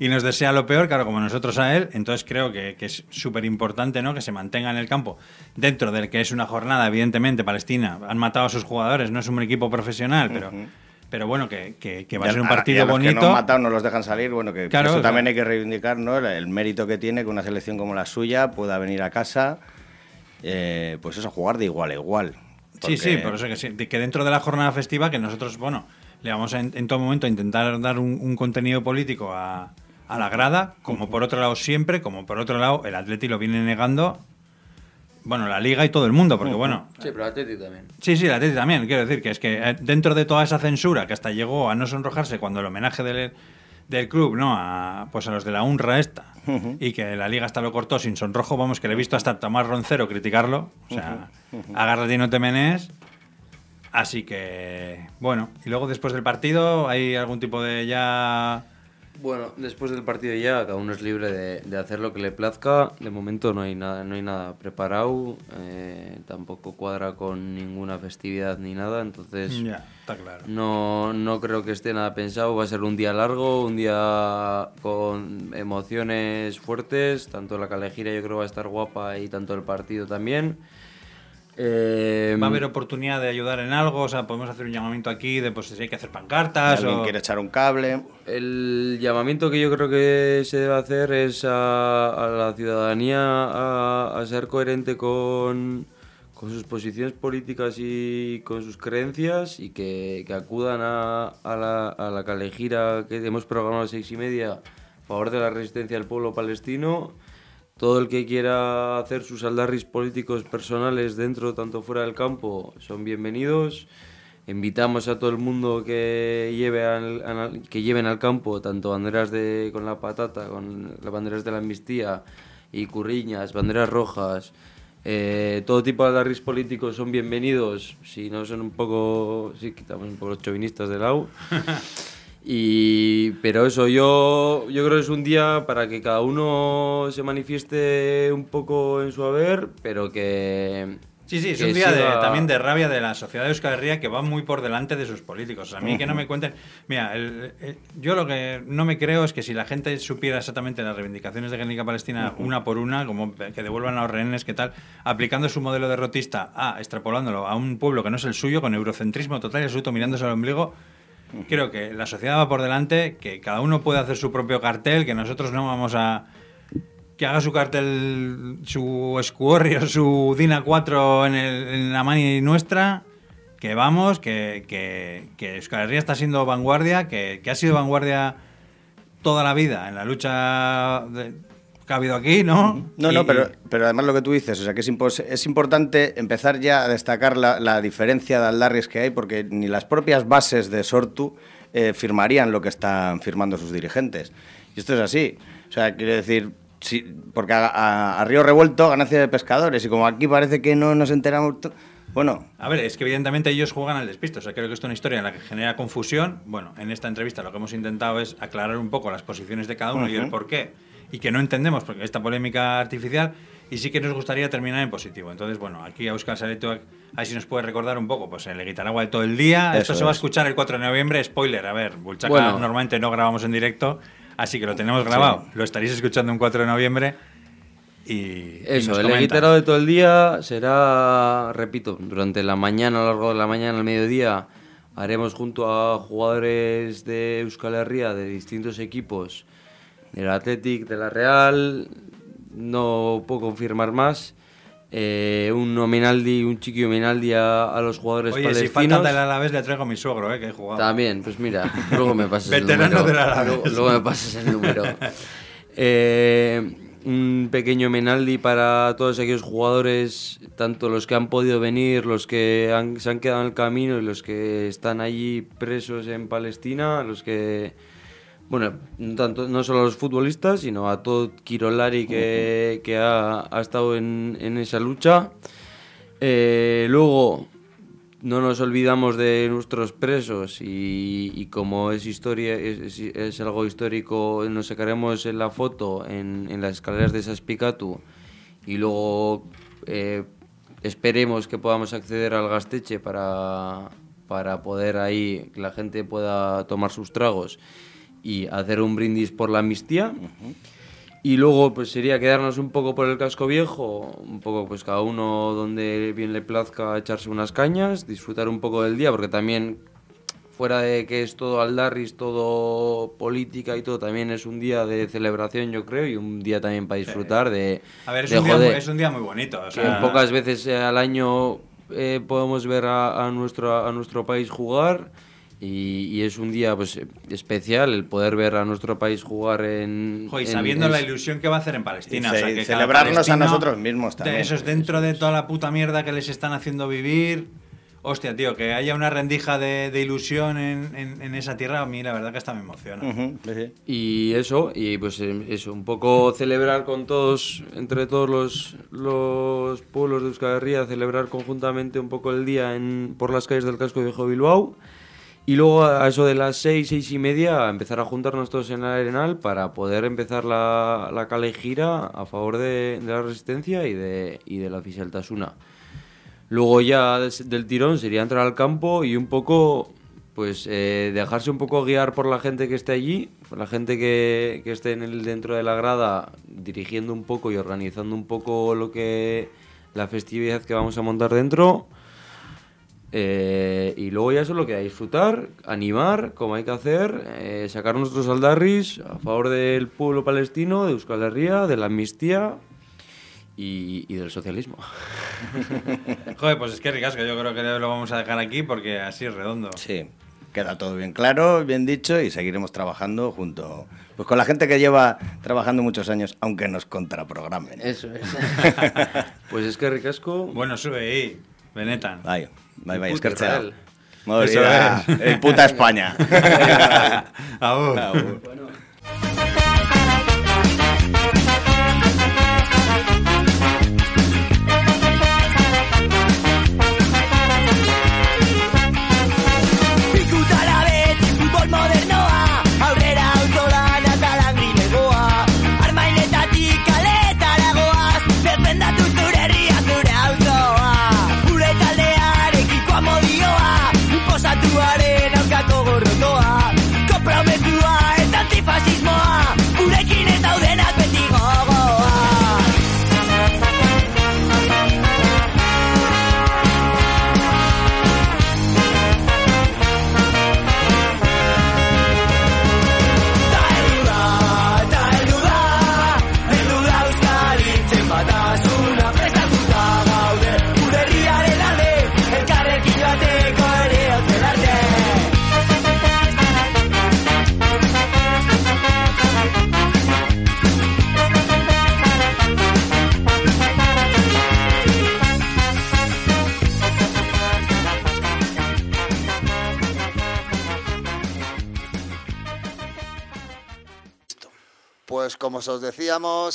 y nos desea lo peor, claro, como nosotros a él. Entonces creo que, que es súper importante ¿no? que se mantenga en el campo dentro del que es una jornada, evidentemente, Palestina. Han matado a sus jugadores, no es un equipo profesional, pero, pero bueno, que, que- que va a ser un partido a los bonito. Que no han matado, no los dejan salir. Bueno, que Claro, eso también hay que reivindicar, ¿no? El, el mérito que tiene que una selección como la suya pueda venir a casa, eh, pues eso, jugar de igual a igual. Sí, sí, Porque- por eso que sí. que dentro de la jornada festiva, que nosotros, bueno, le vamos a en, en todo momento a intentar dar un, un contenido político a, a la grada, como por otro lado siempre, como por otro lado el Atleti lo viene negando, bueno, la Liga y todo el mundo, porque bueno, Sí, pero Atleti también. Sí, sí, el Atleti también. Quiero decir que es que eh, dentro de toda esa censura que hasta llegó a no sonrojarse cuando el homenaje del, del club, ¿no? A, pues a los de la UNRWA esta, y que la liga hasta lo cortó sin sonrojo, vamos, que le he visto hasta Tomás Roncero criticarlo. O sea, agárrate y no te menees. Así que, bueno, y luego después del partido, ¿hay algún tipo de ya Bueno, después del partido ya, cada uno es libre de, de hacer lo que le plazca. De momento no hay nada, no hay nada preparado, eh, tampoco cuadra con ninguna festividad ni nada, entonces Ya, está claro. no, no creo que esté nada pensado. Va a ser un día largo, un día con emociones fuertes. Tanto la calejira yo creo va a estar guapa y tanto el partido también. Eh, ¿Va a haber oportunidad de ayudar en algo? O sea, podemos hacer un llamamiento aquí de pues si hay que hacer Si pancartas alguien o... quiere echar un cable. El llamamiento que yo creo que se debe hacer es a, a la ciudadanía a, a ser coherente con, con sus posiciones políticas y con sus creencias y que, que acudan a, a la, a la calejira que hemos programado a las seis y media a favor de la resistencia del pueblo palestino. Todo el que quiera hacer sus aldarris políticos personales dentro, tanto fuera del campo, son bienvenidos. Invitamos a todo el mundo que lleve al, que lleven al campo tanto banderas de con la patata, con las banderas de la amnistía y curriñas, banderas rojas. eh, todo tipo de aldarris políticos son bienvenidos. Si no son un poco, sí, quitamos un poco los chauvinistas de lado. Y, pero eso, yo, yo creo que es un día para que cada uno se manifieste un poco en su haber, pero que... Sí, sí, es un día de- también de rabia de la sociedad de Euskal Herria que va muy por delante de sus políticos. A mí que no me cuenten... Mira, el- el- yo lo que no me creo es que si la gente supiera exactamente las reivindicaciones de Guernica Palestina una por una, como que devuelvan a los rehenes, que tal, aplicando su modelo derrotista a, extrapolándolo a un pueblo que no es el suyo, con eurocentrismo total y absoluto, mirándose al ombligo, Creo que la sociedad va por delante, que cada uno puede hacer su propio cartel, que nosotros no vamos a que haga su cartel, su Squarry o su Dina 4 en, el- en la mani nuestra, que vamos, que, que, que Euskal Herria está siendo vanguardia, que, ha sido vanguardia toda la vida en la lucha que ha habido aquí, ¿no? No, Y- no, pero, pero además lo que tú dices, o sea, que es, impos- es importante empezar ya a destacar la, la diferencia de aldarris que hay, porque ni las propias bases de Sortu eh, firmarían lo que están firmando sus dirigentes. Y esto es así. O sea, quiero decir, sí, porque a, a- a río revuelto ganancia de pescadores, y como aquí parece que no nos enteramos... Bueno, A ver, es que evidentemente ellos juegan al despiste. O sea, creo que esto es una historia en la que genera confusión. Bueno, en esta entrevista lo que hemos intentado es aclarar un poco las posiciones de cada uno y el por qué. Y que no entendemos porque esta polémica artificial. Y sí que nos gustaría terminar en positivo. Entonces, bueno, aquí a Euskal Saletoak, ahí si nos puede recordar un poco, pues el Guitaragua de todo el día. Esto Eso se va a es. escuchar el 4 de noviembre. Spoiler, a ver, Bulchaca Bueno. normalmente no grabamos en directo, así que lo tenemos grabado. Lo estaréis escuchando un 4 de noviembre. Y, Eso, el guitarrado de todo el día será, repito, durante la mañana, a lo largo de la mañana, al mediodía, haremos junto a jugadores de Euskal Herria de distintos equipos, del Athletic, de la Real, no puedo confirmar más, eh, un homenaldi, un chiqui homenaldi a, a los jugadores Oye, si palestinos. falta del Alavés le traigo a mi suegro, eh, que he jugado. También, pues mira, luego me pasas el Veterano número. Luego, luego me pasas el número. Eh, un pequeño menaldi para todos aquellos jugadores, tanto los que han podido venir, los que han- se han quedado en el camino y los que están allí presos en Palestina, los que, bueno, no, tanto, no solo a los futbolistas, sino a todo Kirolari que, que ha, ha estado en, en esa lucha. Eh, luego, no nos olvidamos de nuestros presos y, como es historia es, algo histórico nos sacaremos en la foto en, en las escaleras de Saspicatu y luego eh, esperemos que podamos acceder al Gasteche para, para poder ahí que la gente pueda tomar sus tragos y hacer un brindis por la amnistía y luego pues sería quedarnos un poco por el casco viejo, un poco pues cada uno donde bien le plazca echarse unas cañas, disfrutar un poco del día, porque también fuera de que es todo aldarris, todo política y todo, también es un día de celebración yo creo y un día también para disfrutar de... A ver, es, de un día, es un día muy bonito. O que pocas veces al año eh, podemos ver a, a nuestro, a nuestro país jugar y, y es un día pues especial el poder ver a nuestro país jugar en... jo, y en- sabiendo en- la ilusión que va a hacer en Palestina. Y o sea, que celebrarnos a nosotros mismos también. de- Eso es dentro de toda la puta mierda que les están haciendo vivir. Hostia, tío, que haya una rendija de, de ilusión en, en- en esa tierra, a mí la verdad que hasta me emociona. Sí, sí. Y eso, y pues eh, eso, un poco celebrar con todos, entre todos los, los pueblos de Euskal Herria, celebrar conjuntamente un poco el día en, por las calles del casco viejo de Bilbao. Y luego a eso de las seis, seis y media, empezar a juntarnos todos en el Arenal para poder empezar la, la gira a favor de, de la resistencia y de, y de la oficial Tasuna. Luego ya del tirón sería entrar al campo y un poco, pues eh, dejarse un poco guiar por la gente que esté allí, por la gente que, que esté en el, dentro de la grada, dirigiendo un poco y organizando un poco lo que la festividad que vamos a montar dentro. Eh, y luego ya solo queda disfrutar, animar, como hay que hacer, eh, sacar nuestros aldarris a favor del pueblo palestino, de Euskal Herria, de la amnistía y, y del socialismo. Joder, pues es que ricasco, yo creo que lo vamos a dejar aquí porque así es redondo. Sí, queda todo bien claro, bien dicho y seguiremos trabajando junto pues con la gente que lleva trabajando muchos años, aunque nos contraprogramen. Eso es. pues es que ricasco. Bueno, sube ahí, Benetan. Bye, Bai bai, eskertzea. Madre, el eh, puta España. Aú. Bueno.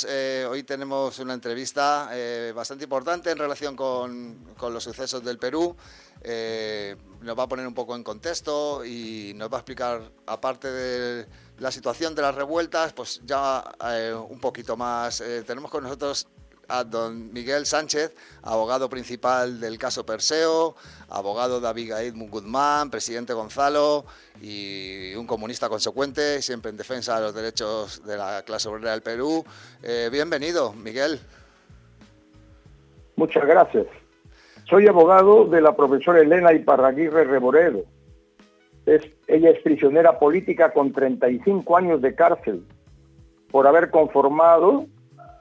Eh, hoy tenemos una entrevista eh, bastante importante en relación con, los sucesos del Perú. Eh, nos va a poner un poco en contexto y nos va a explicar, aparte de la situación de las revueltas, pues ya un poquito más. Tenemos con nosotros a don Miguel Sánchez, abogado principal del caso Perseo, abogado de Abigail Guzmán, presidente Gonzalo y un comunista consecuente, siempre en defensa de los derechos de la clase obrera del Perú. Eh, bienvenido, Miguel. Muchas gracias. Soy abogado de la profesora Elena Iparraguirre Reboredo. Es, ella es prisionera política con 35 años de cárcel por haber conformado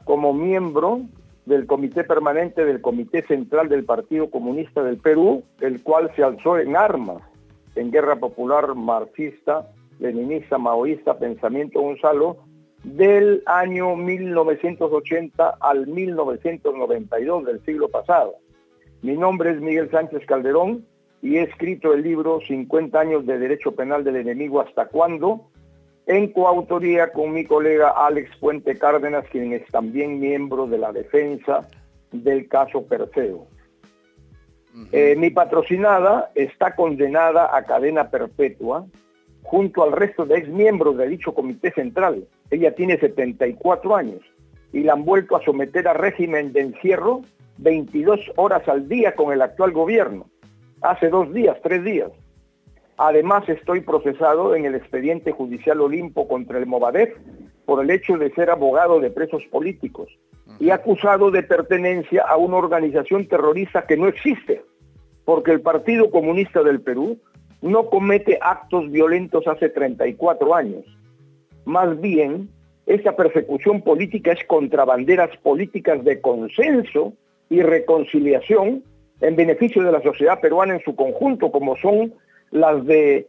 como miembro del Comité Permanente del Comité Central del Partido Comunista del Perú, el cual se alzó en armas en guerra popular marxista, leninista, maoísta, pensamiento Gonzalo, del año 1980 al 1992 del siglo pasado. Mi nombre es Miguel Sánchez Calderón y he escrito el libro 50 años de Derecho Penal del Enemigo hasta cuándo, en coautoría con mi colega Alex Puente Cárdenas, quien es también miembro de la defensa del caso Perseo. Eh, mi patrocinada está condenada a cadena perpetua junto al resto de exmiembros de dicho comité central. Ella tiene 74 años y la han vuelto a someter a régimen de encierro 22 horas al día con el actual gobierno. Hace dos días, tres días. Además, estoy procesado en el expediente judicial Olimpo contra el Movadef por el hecho de ser abogado de presos políticos y acusado de pertenencia a una organización terrorista que no existe, porque el Partido Comunista del Perú no comete actos violentos hace 34 años. Más bien, esa persecución política es contra banderas políticas de consenso y reconciliación en beneficio de la sociedad peruana en su conjunto, como son las de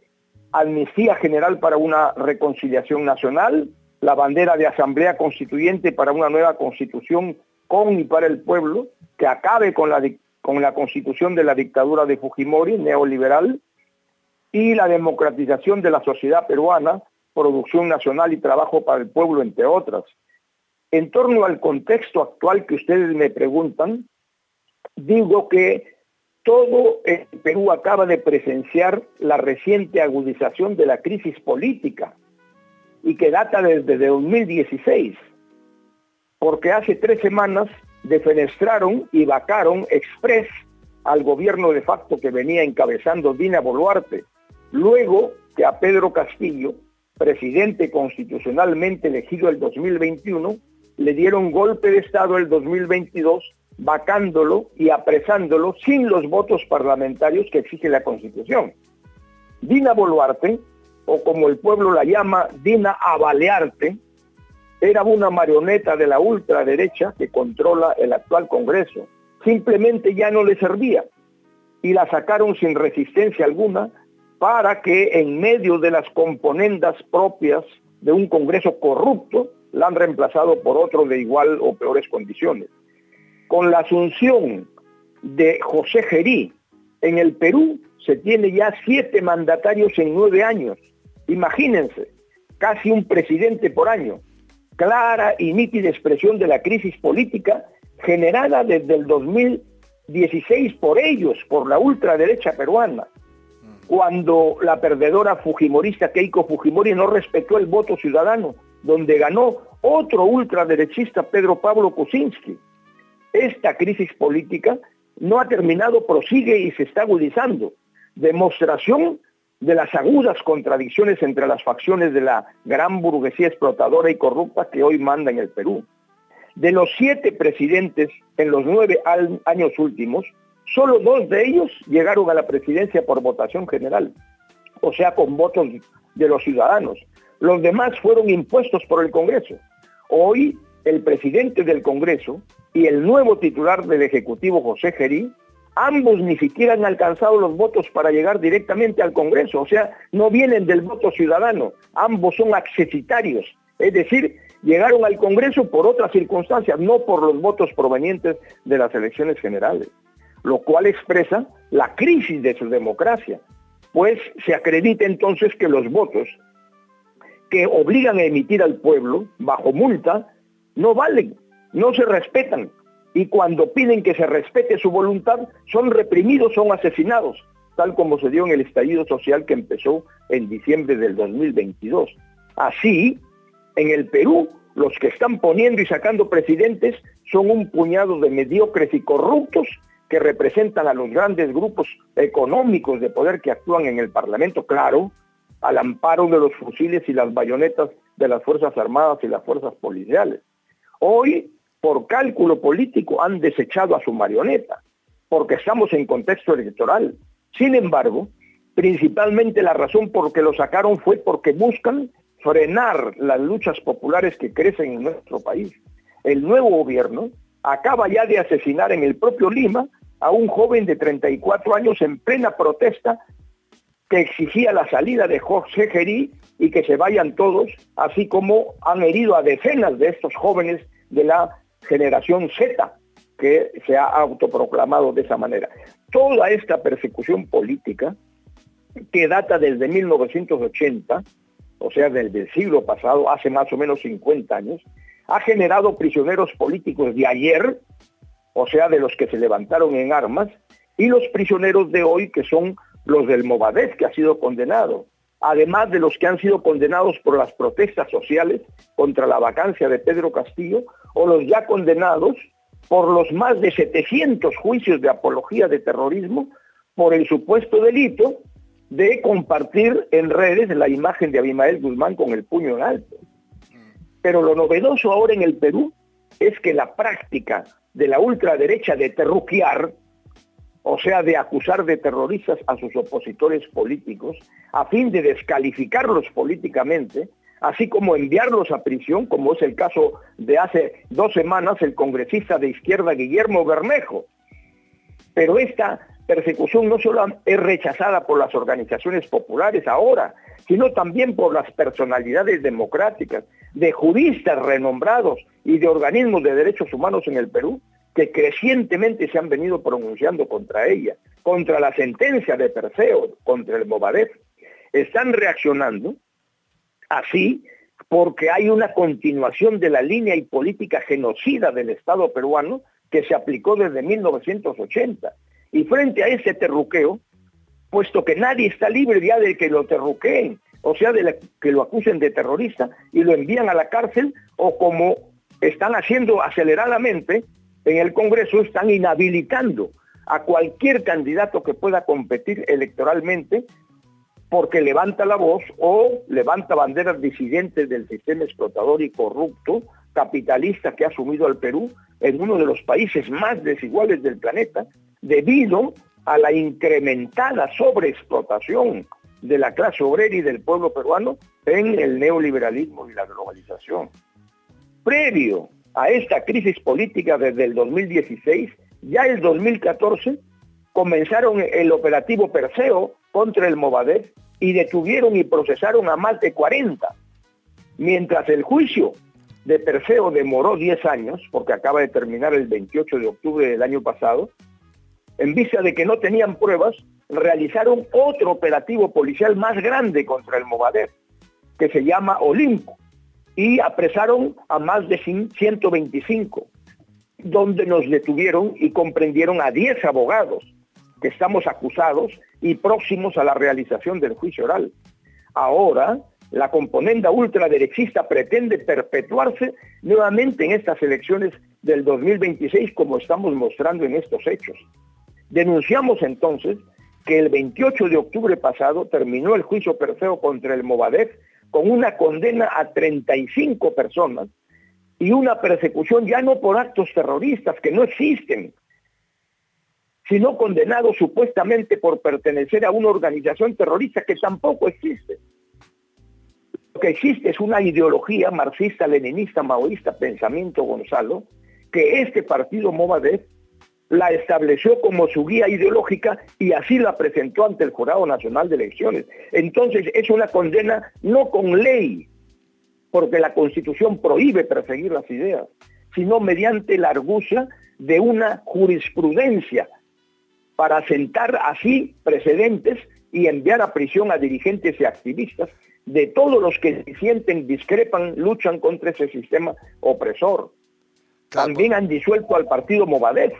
Amnistía General para una Reconciliación Nacional, la bandera de Asamblea Constituyente para una nueva constitución con y para el pueblo, que acabe con la, con la constitución de la dictadura de Fujimori, neoliberal, y la democratización de la sociedad peruana, producción nacional y trabajo para el pueblo, entre otras. En torno al contexto actual que ustedes me preguntan, digo que todo Perú acaba de presenciar la reciente agudización de la crisis política y que data desde 2016, porque hace tres semanas defenestraron y vacaron express al gobierno de facto que venía encabezando Dina Boluarte, luego que a Pedro Castillo, presidente constitucionalmente elegido el 2021, le dieron golpe de Estado el 2022 vacándolo y apresándolo sin los votos parlamentarios que exige la Constitución. Dina Boluarte, o como el pueblo la llama, Dina Abalearte, era una marioneta de la ultraderecha que controla el actual Congreso. Simplemente ya no le servía y la sacaron sin resistencia alguna para que en medio de las componendas propias de un Congreso corrupto, la han reemplazado por otro de igual o peores condiciones con la asunción de José Gerí en el Perú, se tiene ya siete mandatarios en nueve años. Imagínense, casi un presidente por año. Clara y nítida expresión de la crisis política generada desde el 2016 por ellos, por la ultraderecha peruana, cuando la perdedora fujimorista Keiko Fujimori no respetó el voto ciudadano, donde ganó otro ultraderechista, Pedro Pablo Kuczynski esta crisis política no ha terminado, prosigue y se está agudizando. Demostración de las agudas contradicciones entre las facciones de la gran burguesía explotadora y corrupta que hoy manda en el Perú. De los siete presidentes en los nueve años últimos, solo dos de ellos llegaron a la presidencia por votación general, o sea, con votos de los ciudadanos. Los demás fueron impuestos por el Congreso. Hoy, el presidente del Congreso y el nuevo titular del Ejecutivo, José Gerí, ambos ni siquiera han alcanzado los votos para llegar directamente al Congreso, o sea, no vienen del voto ciudadano, ambos son accesitarios, es decir, llegaron al Congreso por otras circunstancias, no por los votos provenientes de las elecciones generales, lo cual expresa la crisis de su democracia, pues se acredita entonces que los votos que obligan a emitir al pueblo bajo multa no valen, no se respetan. Y cuando piden que se respete su voluntad, son reprimidos, son asesinados, tal como se dio en el estallido social que empezó en diciembre del 2022. Así, en el Perú, los que están poniendo y sacando presidentes son un puñado de mediocres y corruptos que representan a los grandes grupos económicos de poder que actúan en el Parlamento, claro, al amparo de los fusiles y las bayonetas de las Fuerzas Armadas y las Fuerzas Policiales. Hoy, por cálculo político, han desechado a su marioneta, porque estamos en contexto electoral. Sin embargo, principalmente la razón por que lo sacaron fue porque buscan frenar las luchas populares que crecen en nuestro país. El nuevo gobierno acaba ya de asesinar en el propio Lima a un joven de 34 años en plena protesta que exigía la salida de José Gerí y que se vayan todos, así como han herido a decenas de estos jóvenes de la generación Z, que se ha autoproclamado de esa manera. Toda esta persecución política, que data desde 1980, o sea, desde el siglo pasado, hace más o menos 50 años, ha generado prisioneros políticos de ayer, o sea, de los que se levantaron en armas, y los prisioneros de hoy, que son los del Movadez, que ha sido condenado, además de los que han sido condenados por las protestas sociales contra la vacancia de Pedro Castillo, o los ya condenados por los más de 700 juicios de apología de terrorismo por el supuesto delito de compartir en redes la imagen de Abimael Guzmán con el puño en alto. Pero lo novedoso ahora en el Perú es que la práctica de la ultraderecha de terruquear, o sea, de acusar de terroristas a sus opositores políticos, a fin de descalificarlos políticamente, así como enviarlos a prisión, como es el caso de hace dos semanas el congresista de izquierda Guillermo Bermejo. Pero esta persecución no solo es rechazada por las organizaciones populares ahora, sino también por las personalidades democráticas, de juristas renombrados y de organismos de derechos humanos en el Perú, que crecientemente se han venido pronunciando contra ella, contra la sentencia de Perseo, contra el Movadef. Están reaccionando así porque hay una continuación de la línea y política genocida del Estado peruano que se aplicó desde 1980 y frente a ese terruqueo, puesto que nadie está libre ya de que lo terruqueen, o sea, de que lo acusen de terrorista y lo envían a la cárcel, o como están haciendo aceleradamente en el Congreso, están inhabilitando a cualquier candidato que pueda competir electoralmente porque levanta la voz o levanta banderas disidentes del sistema explotador y corrupto capitalista que ha asumido al Perú en uno de los países más desiguales del planeta debido a la incrementada sobreexplotación de la clase obrera y del pueblo peruano en el neoliberalismo y la globalización. Previo a esta crisis política desde el 2016, ya el 2014 comenzaron el operativo Perseo contra el Movadez y detuvieron y procesaron a más de 40, mientras el juicio de Perseo demoró 10 años, porque acaba de terminar el 28 de octubre del año pasado, en vista de que no tenían pruebas, realizaron otro operativo policial más grande contra el Movadef, que se llama Olimpo, y apresaron a más de 125, donde nos detuvieron y comprendieron a 10 abogados que estamos acusados y próximos a la realización del juicio oral. Ahora, la componenda ultraderechista pretende perpetuarse nuevamente en estas elecciones del 2026 como estamos mostrando en estos hechos. Denunciamos entonces que el 28 de octubre pasado terminó el juicio perfeo contra el Movadef con una condena a 35 personas y una persecución ya no por actos terroristas que no existen, sino condenados supuestamente por pertenecer a una organización terrorista que tampoco existe. Lo que existe es una ideología marxista, leninista, maoísta, pensamiento Gonzalo, que este partido Movadef la estableció como su guía ideológica y así la presentó ante el Jurado Nacional de Elecciones. Entonces es una condena no con ley, porque la Constitución prohíbe perseguir las ideas, sino mediante la argucia de una jurisprudencia para sentar así precedentes y enviar a prisión a dirigentes y activistas de todos los que sienten, discrepan, luchan contra ese sistema opresor. También han disuelto al partido Movadef,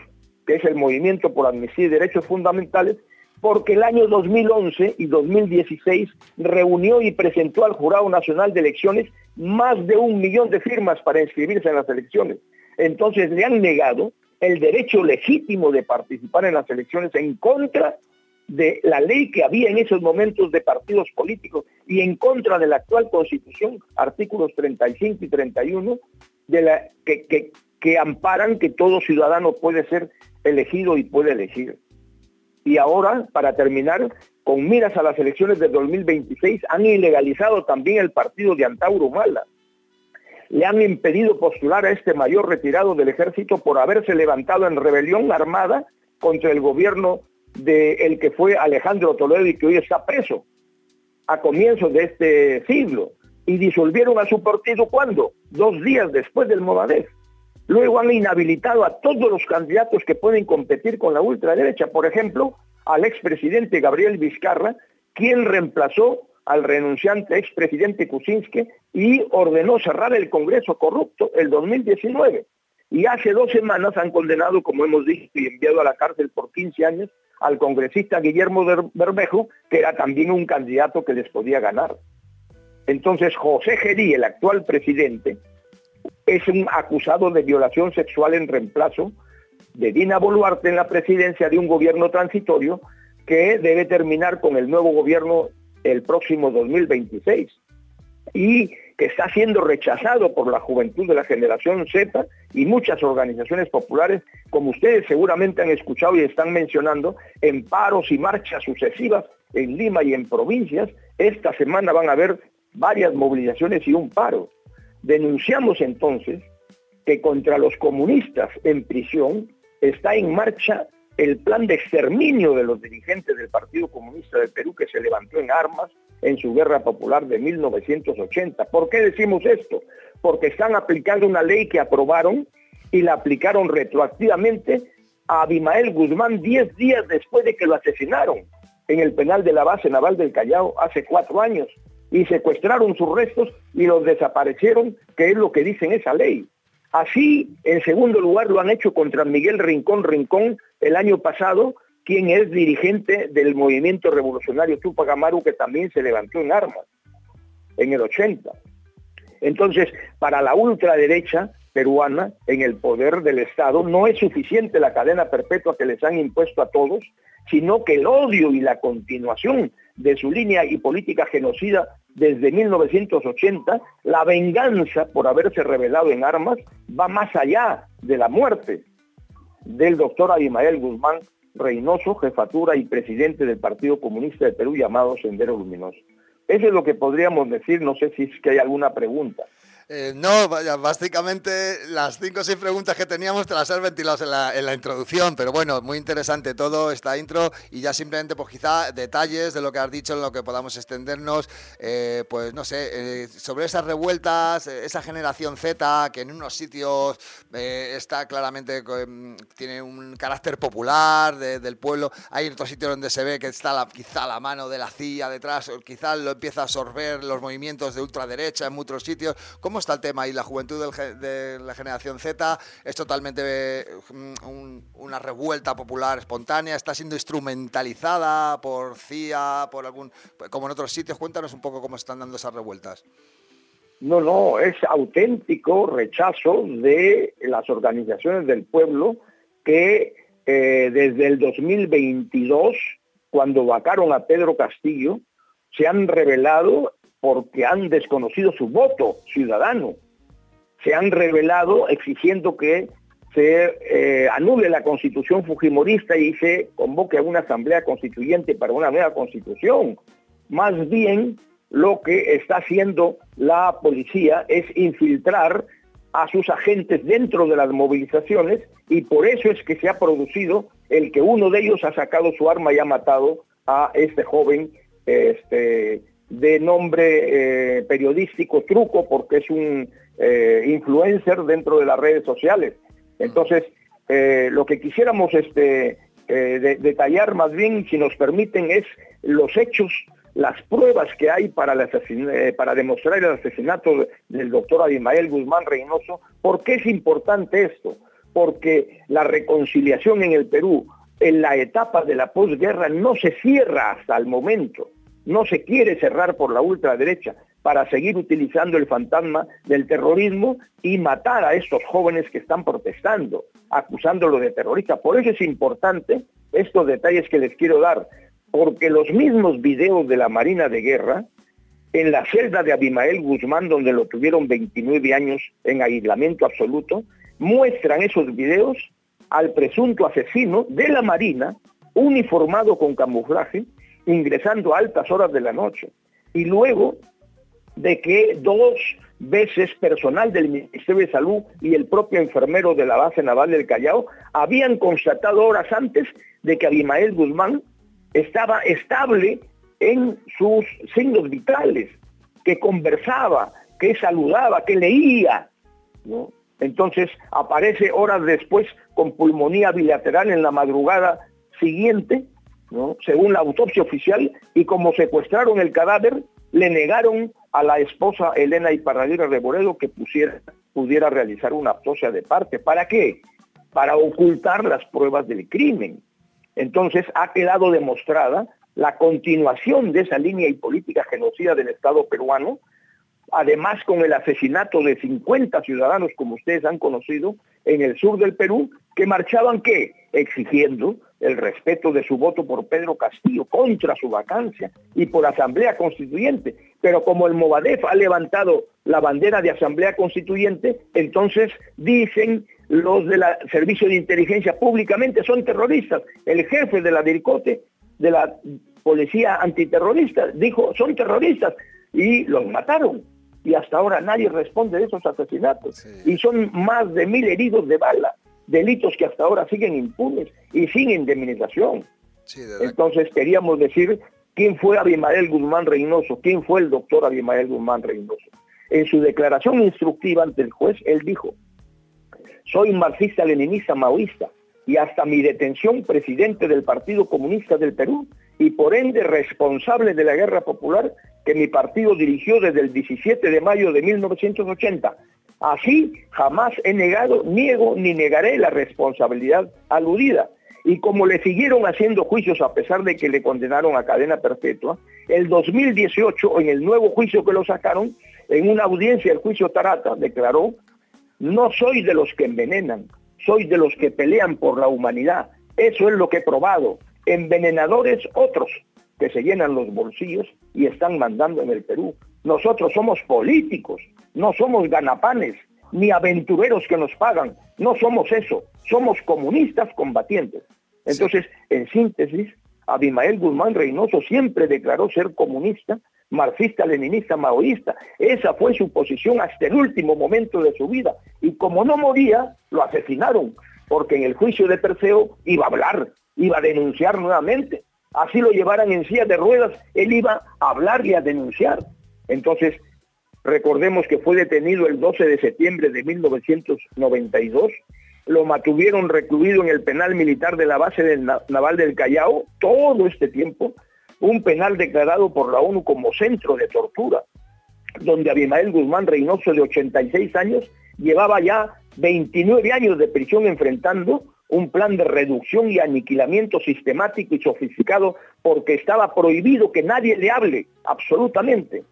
que es el Movimiento por Amnistía y Derechos Fundamentales, porque el año 2011 y 2016 reunió y presentó al Jurado Nacional de Elecciones más de un millón de firmas para inscribirse en las elecciones. Entonces le han negado el derecho legítimo de participar en las elecciones en contra de la ley que había en esos momentos de partidos políticos y en contra de la actual constitución, artículos 35 y 31, de la, que, que, que amparan que todo ciudadano puede ser elegido y puede elegir. Y ahora, para terminar, con miras a las elecciones de 2026, han ilegalizado también el partido de Antauro Mala. Le han impedido postular a este mayor retirado del ejército por haberse levantado en rebelión armada contra el gobierno del que fue Alejandro Toledo y que hoy está preso a comienzos de este siglo. Y disolvieron a su partido cuando? Dos días después del Movadez. Luego han inhabilitado a todos los candidatos que pueden competir con la ultraderecha. Por ejemplo, al expresidente Gabriel Vizcarra, quien reemplazó al renunciante expresidente Kuczynski y ordenó cerrar el Congreso corrupto el 2019. Y hace dos semanas han condenado, como hemos dicho, y enviado a la cárcel por 15 años al congresista Guillermo Bermejo, que era también un candidato que les podía ganar. Entonces José Gerí, el actual presidente, es un acusado de violación sexual en reemplazo de Dina Boluarte en la presidencia de un gobierno transitorio que debe terminar con el nuevo gobierno el próximo 2026 y que está siendo rechazado por la juventud de la generación Z y muchas organizaciones populares, como ustedes seguramente han escuchado y están mencionando, en paros y marchas sucesivas en Lima y en provincias. Esta semana van a haber varias movilizaciones y un paro. Denunciamos entonces que contra los comunistas en prisión está en marcha el plan de exterminio de los dirigentes del Partido Comunista de Perú que se levantó en armas en su guerra popular de 1980. ¿Por qué decimos esto? Porque están aplicando una ley que aprobaron y la aplicaron retroactivamente a Abimael Guzmán 10 días después de que lo asesinaron en el penal de la base naval del Callao hace cuatro años y secuestraron sus restos y los desaparecieron, que es lo que dice esa ley. Así, en segundo lugar, lo han hecho contra Miguel Rincón Rincón el año pasado, quien es dirigente del movimiento revolucionario Tupac Amaru, que también se levantó en armas en el 80. Entonces, para la ultraderecha peruana, en el poder del Estado, no es suficiente la cadena perpetua que les han impuesto a todos, sino que el odio y la continuación de su línea y política genocida desde 1980, la venganza por haberse rebelado en armas va más allá de la muerte del doctor Abimael Guzmán Reynoso, jefatura y presidente del Partido Comunista de Perú llamado Sendero Luminoso. Eso es lo que podríamos decir, no sé si es que hay alguna pregunta. Eh, no, básicamente las cinco o seis preguntas que teníamos te las has ventilado en la, en la, introducción, pero bueno, muy interesante todo esta intro y ya simplemente pues quizá detalles de lo que has dicho en lo que podamos extendernos, eh, pues no sé, eh, sobre esas revueltas, eh, esa generación Z que en unos sitios eh, está claramente, tiene un carácter popular de, del pueblo, hay otros sitios donde se ve que está la, quizá la mano de la CIA detrás, o quizá lo empieza a absorber los movimientos de ultraderecha en muchos sitios. ¿Cómo está el tema? Y la juventud de la generación Z es totalmente mm, un, una revuelta popular espontánea, está siendo instrumentalizada por CIA, por algún, como en otros sitios. Cuéntanos un poco cómo están dando esas revueltas. No, no, es auténtico rechazo de las organizaciones del pueblo que eh, desde el 2022, cuando vacaron a Pedro Castillo, se han revelado porque han desconocido su voto ciudadano. Se han revelado exigiendo que se eh, anule la constitución fujimorista y se convoque a una asamblea constituyente para una nueva constitución. Más bien, lo que está haciendo la policía es infiltrar a sus agentes dentro de las movilizaciones y por eso es que se ha producido el que uno de ellos ha sacado su arma y ha matado a este joven este, de nombre eh, periodístico Truco porque es un eh, influencer dentro de las redes sociales. Entonces, eh, lo que quisiéramos este, de, detallar más bien, si nos permiten, es los hechos, las pruebas que hay para, el asesin- para demostrar el asesinato del doctor Abimael Guzmán Reynoso. ¿Por qué es importante esto? Porque la reconciliación en el Perú en la etapa de la posguerra no se cierra hasta el momento. No se quiere cerrar por la ultraderecha para seguir utilizando el fantasma del terrorismo y matar a estos jóvenes que están protestando, acusándolo de terrorista. Por eso es importante estos detalles que les quiero dar, porque los mismos videos de la Marina de Guerra, en la celda de Abimael Guzmán, donde lo tuvieron 29 años en aislamiento absoluto, muestran esos videos al presunto asesino de la Marina, uniformado con camuflaje, ingresando a altas horas de la noche. Y luego de que dos veces personal del Ministerio de Salud y el propio enfermero de la base naval del Callao habían constatado horas antes de que Abimael Guzmán estaba estable en sus signos vitales, que conversaba, que saludaba, que leía. ¿no? Entonces aparece horas después con pulmonía bilateral en la madrugada siguiente, según la autopsia oficial, y como secuestraron el cadáver, le negaron a la esposa Elena Iparraguirre Reboredo que pusiera, pudiera realizar una autopsia de parte. ¿Para qué? Para ocultar las pruebas del crimen. Entonces ha quedado demostrada la continuación de esa línea y política genocida del Estado peruano, además con el asesinato de 50 ciudadanos, como ustedes han conocido, en el sur del Perú, que marchaban qué? Exigiendo el respeto de su voto por Pedro Castillo contra su vacancia y por asamblea constituyente. Pero como el Movadef ha levantado la bandera de asamblea constituyente, entonces dicen los del servicio de inteligencia públicamente son terroristas. El jefe de la DIRCOTE, de la policía antiterrorista, dijo son terroristas y los mataron. Y hasta ahora nadie responde de esos asesinatos. Sí. Y son más de mil heridos de bala, delitos que hasta ahora siguen impunes y sin indemnización. Sí, Entonces queríamos decir quién fue Abimael Guzmán Reynoso, quién fue el doctor Abimael Guzmán Reynoso. En su declaración instructiva ante el juez, él dijo, soy marxista, leninista, maoísta y hasta mi detención presidente del Partido Comunista del Perú y por ende responsable de la guerra popular que mi partido dirigió desde el 17 de mayo de 1980. Así jamás he negado, niego ni negaré la responsabilidad aludida. Y como le siguieron haciendo juicios a pesar de que le condenaron a cadena perpetua, el 2018, en el nuevo juicio que lo sacaron, en una audiencia el juicio Tarata declaró, no soy de los que envenenan, soy de los que pelean por la humanidad. Eso es lo que he probado. Envenenadores otros que se llenan los bolsillos y están mandando en el Perú. Nosotros somos políticos, no somos ganapanes, ni aventureros que nos pagan. No somos eso, somos comunistas combatientes. Entonces, en síntesis, Abimael Guzmán Reynoso siempre declaró ser comunista, marxista, leninista, maoísta. Esa fue su posición hasta el último momento de su vida. Y como no moría, lo asesinaron, porque en el juicio de Perseo iba a hablar, iba a denunciar nuevamente. Así lo llevaran en silla de ruedas, él iba a hablar y a denunciar. Entonces, recordemos que fue detenido el 12 de septiembre de 1992, lo mantuvieron recluido en el penal militar de la base del na- naval del Callao todo este tiempo, un penal declarado por la ONU como centro de tortura, donde Abimael Guzmán Reynoso, de 86 años, llevaba ya 29 años de prisión enfrentando un plan de reducción y aniquilamiento sistemático y sofisticado porque estaba prohibido que nadie le hable, absolutamente,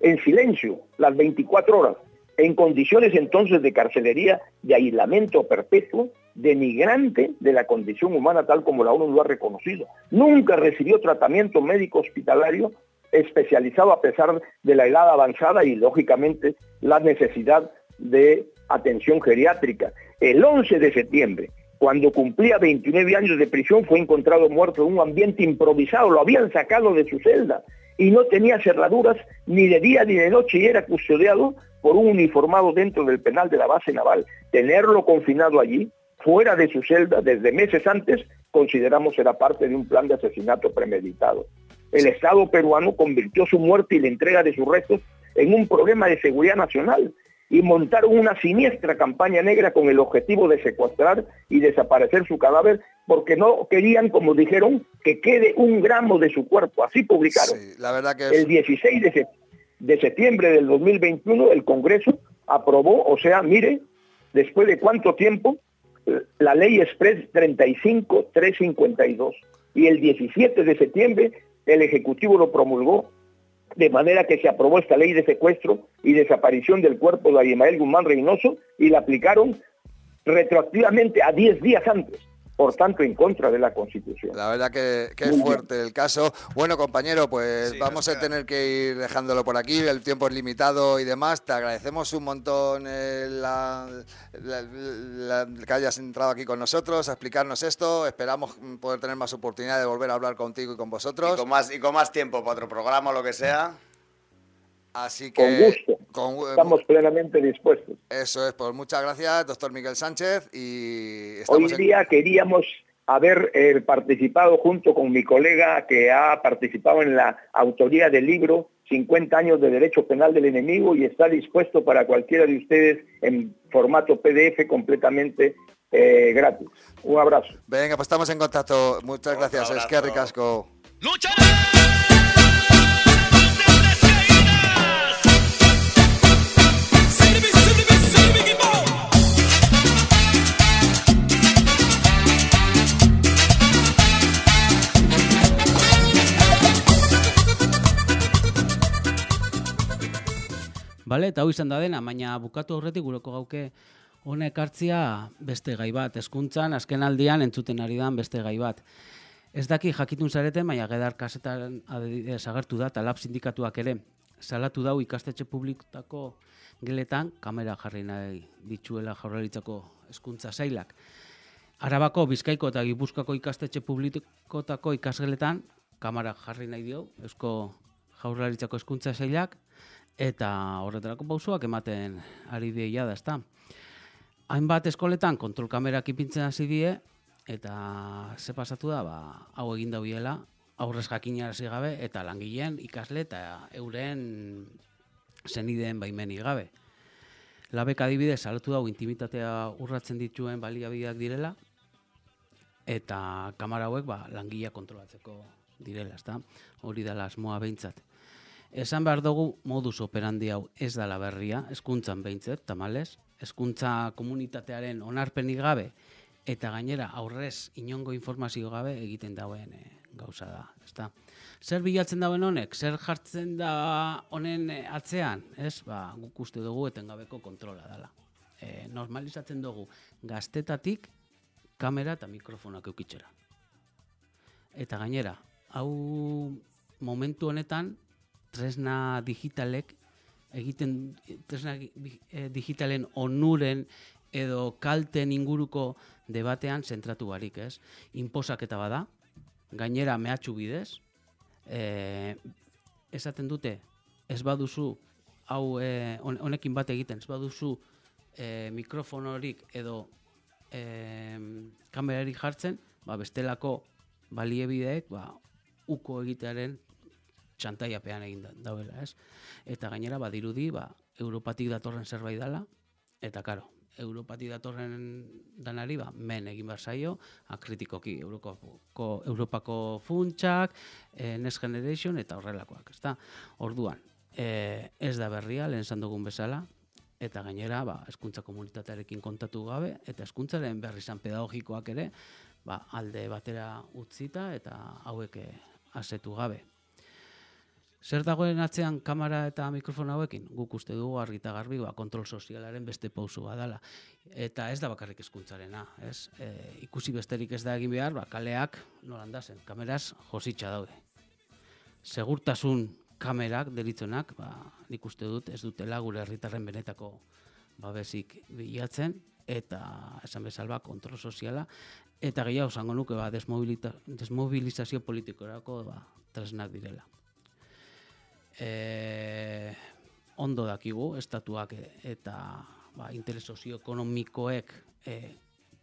en silencio, las 24 horas, en condiciones entonces de carcelería, de aislamiento perpetuo, denigrante de la condición humana tal como la ONU lo ha reconocido. Nunca recibió tratamiento médico hospitalario especializado a pesar de la edad avanzada y lógicamente la necesidad de atención geriátrica. El 11 de septiembre, cuando cumplía 29 años de prisión, fue encontrado muerto en un ambiente improvisado, lo habían sacado de su celda y no tenía cerraduras ni de día ni de noche y era custodiado por un uniformado dentro del penal de la base naval. Tenerlo confinado allí, fuera de su celda, desde meses antes, consideramos era parte de un plan de asesinato premeditado. El Estado peruano convirtió su muerte y la entrega de sus restos en un problema de seguridad nacional. Y montaron una siniestra campaña negra con el objetivo de secuestrar y desaparecer su cadáver porque no querían, como dijeron, que quede un gramo de su cuerpo. Así publicaron. Sí, la verdad que El 16 de, se- de septiembre del 2021 el Congreso aprobó, o sea, mire, después de cuánto tiempo, eh, la ley Express 35352. Y el 17 de septiembre el Ejecutivo lo promulgó, de manera que se aprobó esta ley de secuestro y desaparición del cuerpo de Abimael Guzmán Reynoso y la aplicaron retroactivamente a 10 días antes, por tanto en contra de la Constitución. La verdad que, es fuerte el caso. Bueno, compañero, pues Sí, vamos a tener que ir dejándolo por aquí. El tiempo es limitado y demás. Te agradecemos un montón eh, la- la- la- que hayas entrado aquí con nosotros a explicarnos esto. Esperamos poder tener más oportunidad de volver a hablar contigo y con Y vosotros. con, más, y con más tiempo para otro programa o lo que sea. Así Con que gusto. con- eh, Estamos plenamente dispuestos. eso es, pues muchas gracias, doctor Miguel Sánchez. Y Hoy en- día queríamos haber eh, participado junto con mi colega que ha participado en la autoría del libro 50 años de Derecho Penal del Enemigo y está dispuesto para cualquiera de ustedes en formato PDF completamente eh, gratis. Un abrazo. Venga, pues estamos en contacto. Muchas gracias. Es que ricasco. Bale, eta hau izan da dena, baina bukatu aurretik gureko gauke honek hartzia beste gai bat, hezkuntzan azken aldian entzuten ari dan beste gai bat. Ez daki jakitun zareten, baina gedar kasetan adibidez agertu da, talab sindikatuak ere, salatu dau ikastetxe publikotako geletan kamera jarri nahi dituela jaurlaritzako hezkuntza sailak. Arabako, Bizkaiko eta Gipuzkoako ikastetxe publikotako ikasgeletan kamera jarri nahi dio Eusko Jaurlaritzako hezkuntza sailak eta horretarako pausoak ematen ari dieia da, ezta. Hainbat eskoletan kontrol kamerak ipintzen hasi die eta ze pasatu da, ba, hau egin dauiela, aurrez jakinarazi gabe eta langileen ikasle eta euren zenideen baimenik gabe. Labek adibidez salatu dau intimitatea urratzen dituen baliabideak direla eta kamera hauek ba, langilea kontrolatzeko direla, ezta? Hori dela asmoa behintzat. Esan behar dugu modus operandi hau ez dela berria, hezkuntzan behintzat, tamalez, hezkuntza komunitatearen onarpenik gabe eta gainera aurrez inongo informazio gabe egiten dauen eh, gauza da, ezta? Zer bilatzen dauen honek, zer jartzen da honen eh, atzean, ez? Ba, guk uste dugu etengabeko kontrola dela. E, normalizatzen dugu gaztetatik kamera eta mikrofonak eukitzera. Eta gainera, hau momentu honetan tresna digitalek egiten tresna eh, digitalen onuren edo kalten inguruko debatean zentratu barik, ez? Inposaketa bada, gainera mehatxu bidez, e, esaten dute, ez baduzu, hau hon- honekin bat egiten, ez baduzu e, mikrofonorik edo e, kamerarik jartzen, ba, bestelako baliebideek ba, uko egitearen txantaiapean egin da, dauela, ez? Eta gainera badirudi, ba, Europatik datorren zerbait dela, eta karo, Europatik datorren danari, ba, men egin behar zaio, akritikoki Europako, Europako funtsak, e, Next Generation eta horrelakoak, ezta? Orduan, e, ez da berria, lehen esan dugun bezala, eta gainera, ba, hezkuntza komunitatearekin kontatu gabe, eta hezkuntzaren behar izan pedagogikoak ere, ba, alde batera utzita eta hauek eh, asetu gabe. Zer dagoen atzean kamera eta mikrofona hauekin? Guk uste dugu argi eta garbi ba, kontrol sozialaren beste pausu badala. Eta ez da bakarrik hezkuntzarena, ez? E, ikusi besterik ez da egin behar, ba, kaleak nolan da zen, kameraz jositxa daude. Segurtasun kamerak deritzonak, ba, nik uste dut ez dutela gure herritarren benetako babesik bilatzen, eta esan bezala kontrol soziala, eta gehiago esango nuke ba, desmobilizazio politikorako ba, tresnak direla. E, ondo dakigu, estatuak eta ba, interes sozioekonomikoek e,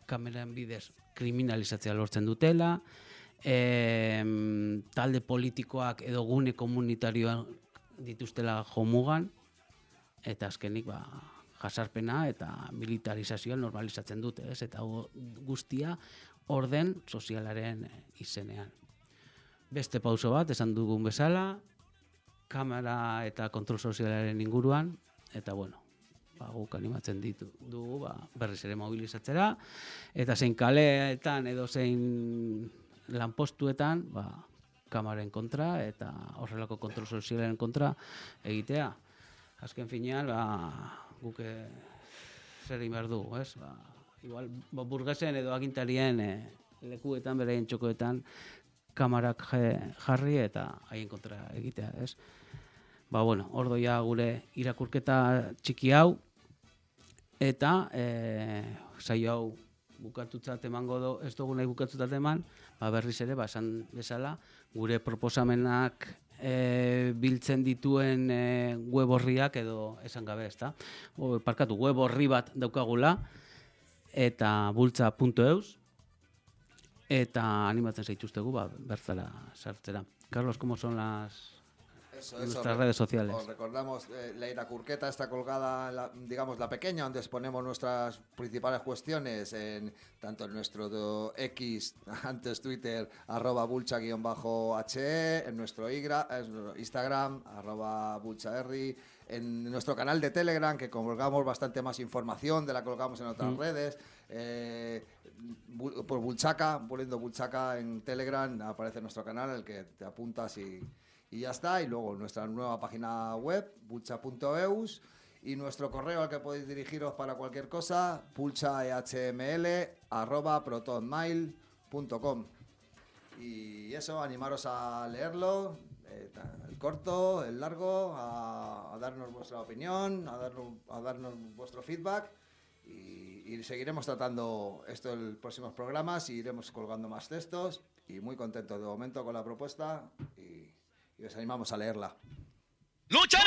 kameran bidez kriminalizatzea lortzen dutela, e, talde politikoak edo gune komunitarioan dituztela jomugan, eta azkenik ba, jasarpena eta militarizazioa normalizatzen dute, ez? Eta gu- guztia orden sozialaren izenean. Beste pauso bat, esan dugun bezala, kamera eta kontrol sozialaren inguruan, eta bueno, ba, guk animatzen ditu dugu ba, berriz ere mobilizatzera, eta zein kaleetan edo zein lanpostuetan, ba, kamaren kontra eta horrelako kontrol sozialaren kontra egitea. Azken finean, ba, guk eh, zer egin behar dugu, ez? Ba, igual, ba, burgesen edo agintarien eh, lekuetan, beraien txokoetan, kamarak je- jarri eta haien kontra egitea, ez? Ba, bueno, ordo ja gure irakurketa txiki hau, eta e, saio hau bukatutzat emango do, ez dugu nahi bukatutzat eman, ba, berriz ere, ba, esan bezala, gure proposamenak e, biltzen dituen e, web horriak edo esan gabe, ezta? O, parkatu, web horri bat daukagula, eta bultza.eus, eta animatzen zaituztegu, ba, sartzera. Carlos, ¿cómo son las Eso, nuestras redes sociales? Os recordamos, eh, la Iracurqueta está colgada, la- digamos, la pequeña, donde exponemos nuestras principales cuestiones, en tanto en nuestro do- X, antes Twitter, arroba bulcha-he, en nuestro igra- en Instagram, arroba bulchaerri, en nuestro canal de Telegram, que colgamos bastante más información de la colgamos en otras Mm. redes, eh, por Bulchaca, poniendo Bulchaca en Telegram, aparece nuestro canal, el que te apuntas y, y ya está. Y luego nuestra nueva página web, bulcha.eus, y nuestro correo al que podéis dirigiros para cualquier cosa, pulchaehml.protonmail.com. Y eso, animaros a leerlo, eh, el corto, el largo, a, a darnos vuestra opinión, a darnos, a darnos vuestro feedback. Y, y seguiremos tratando esto en los próximos programas y iremos colgando más textos. Y muy contentos de momento con la propuesta y, y os animamos a leerla. Mucha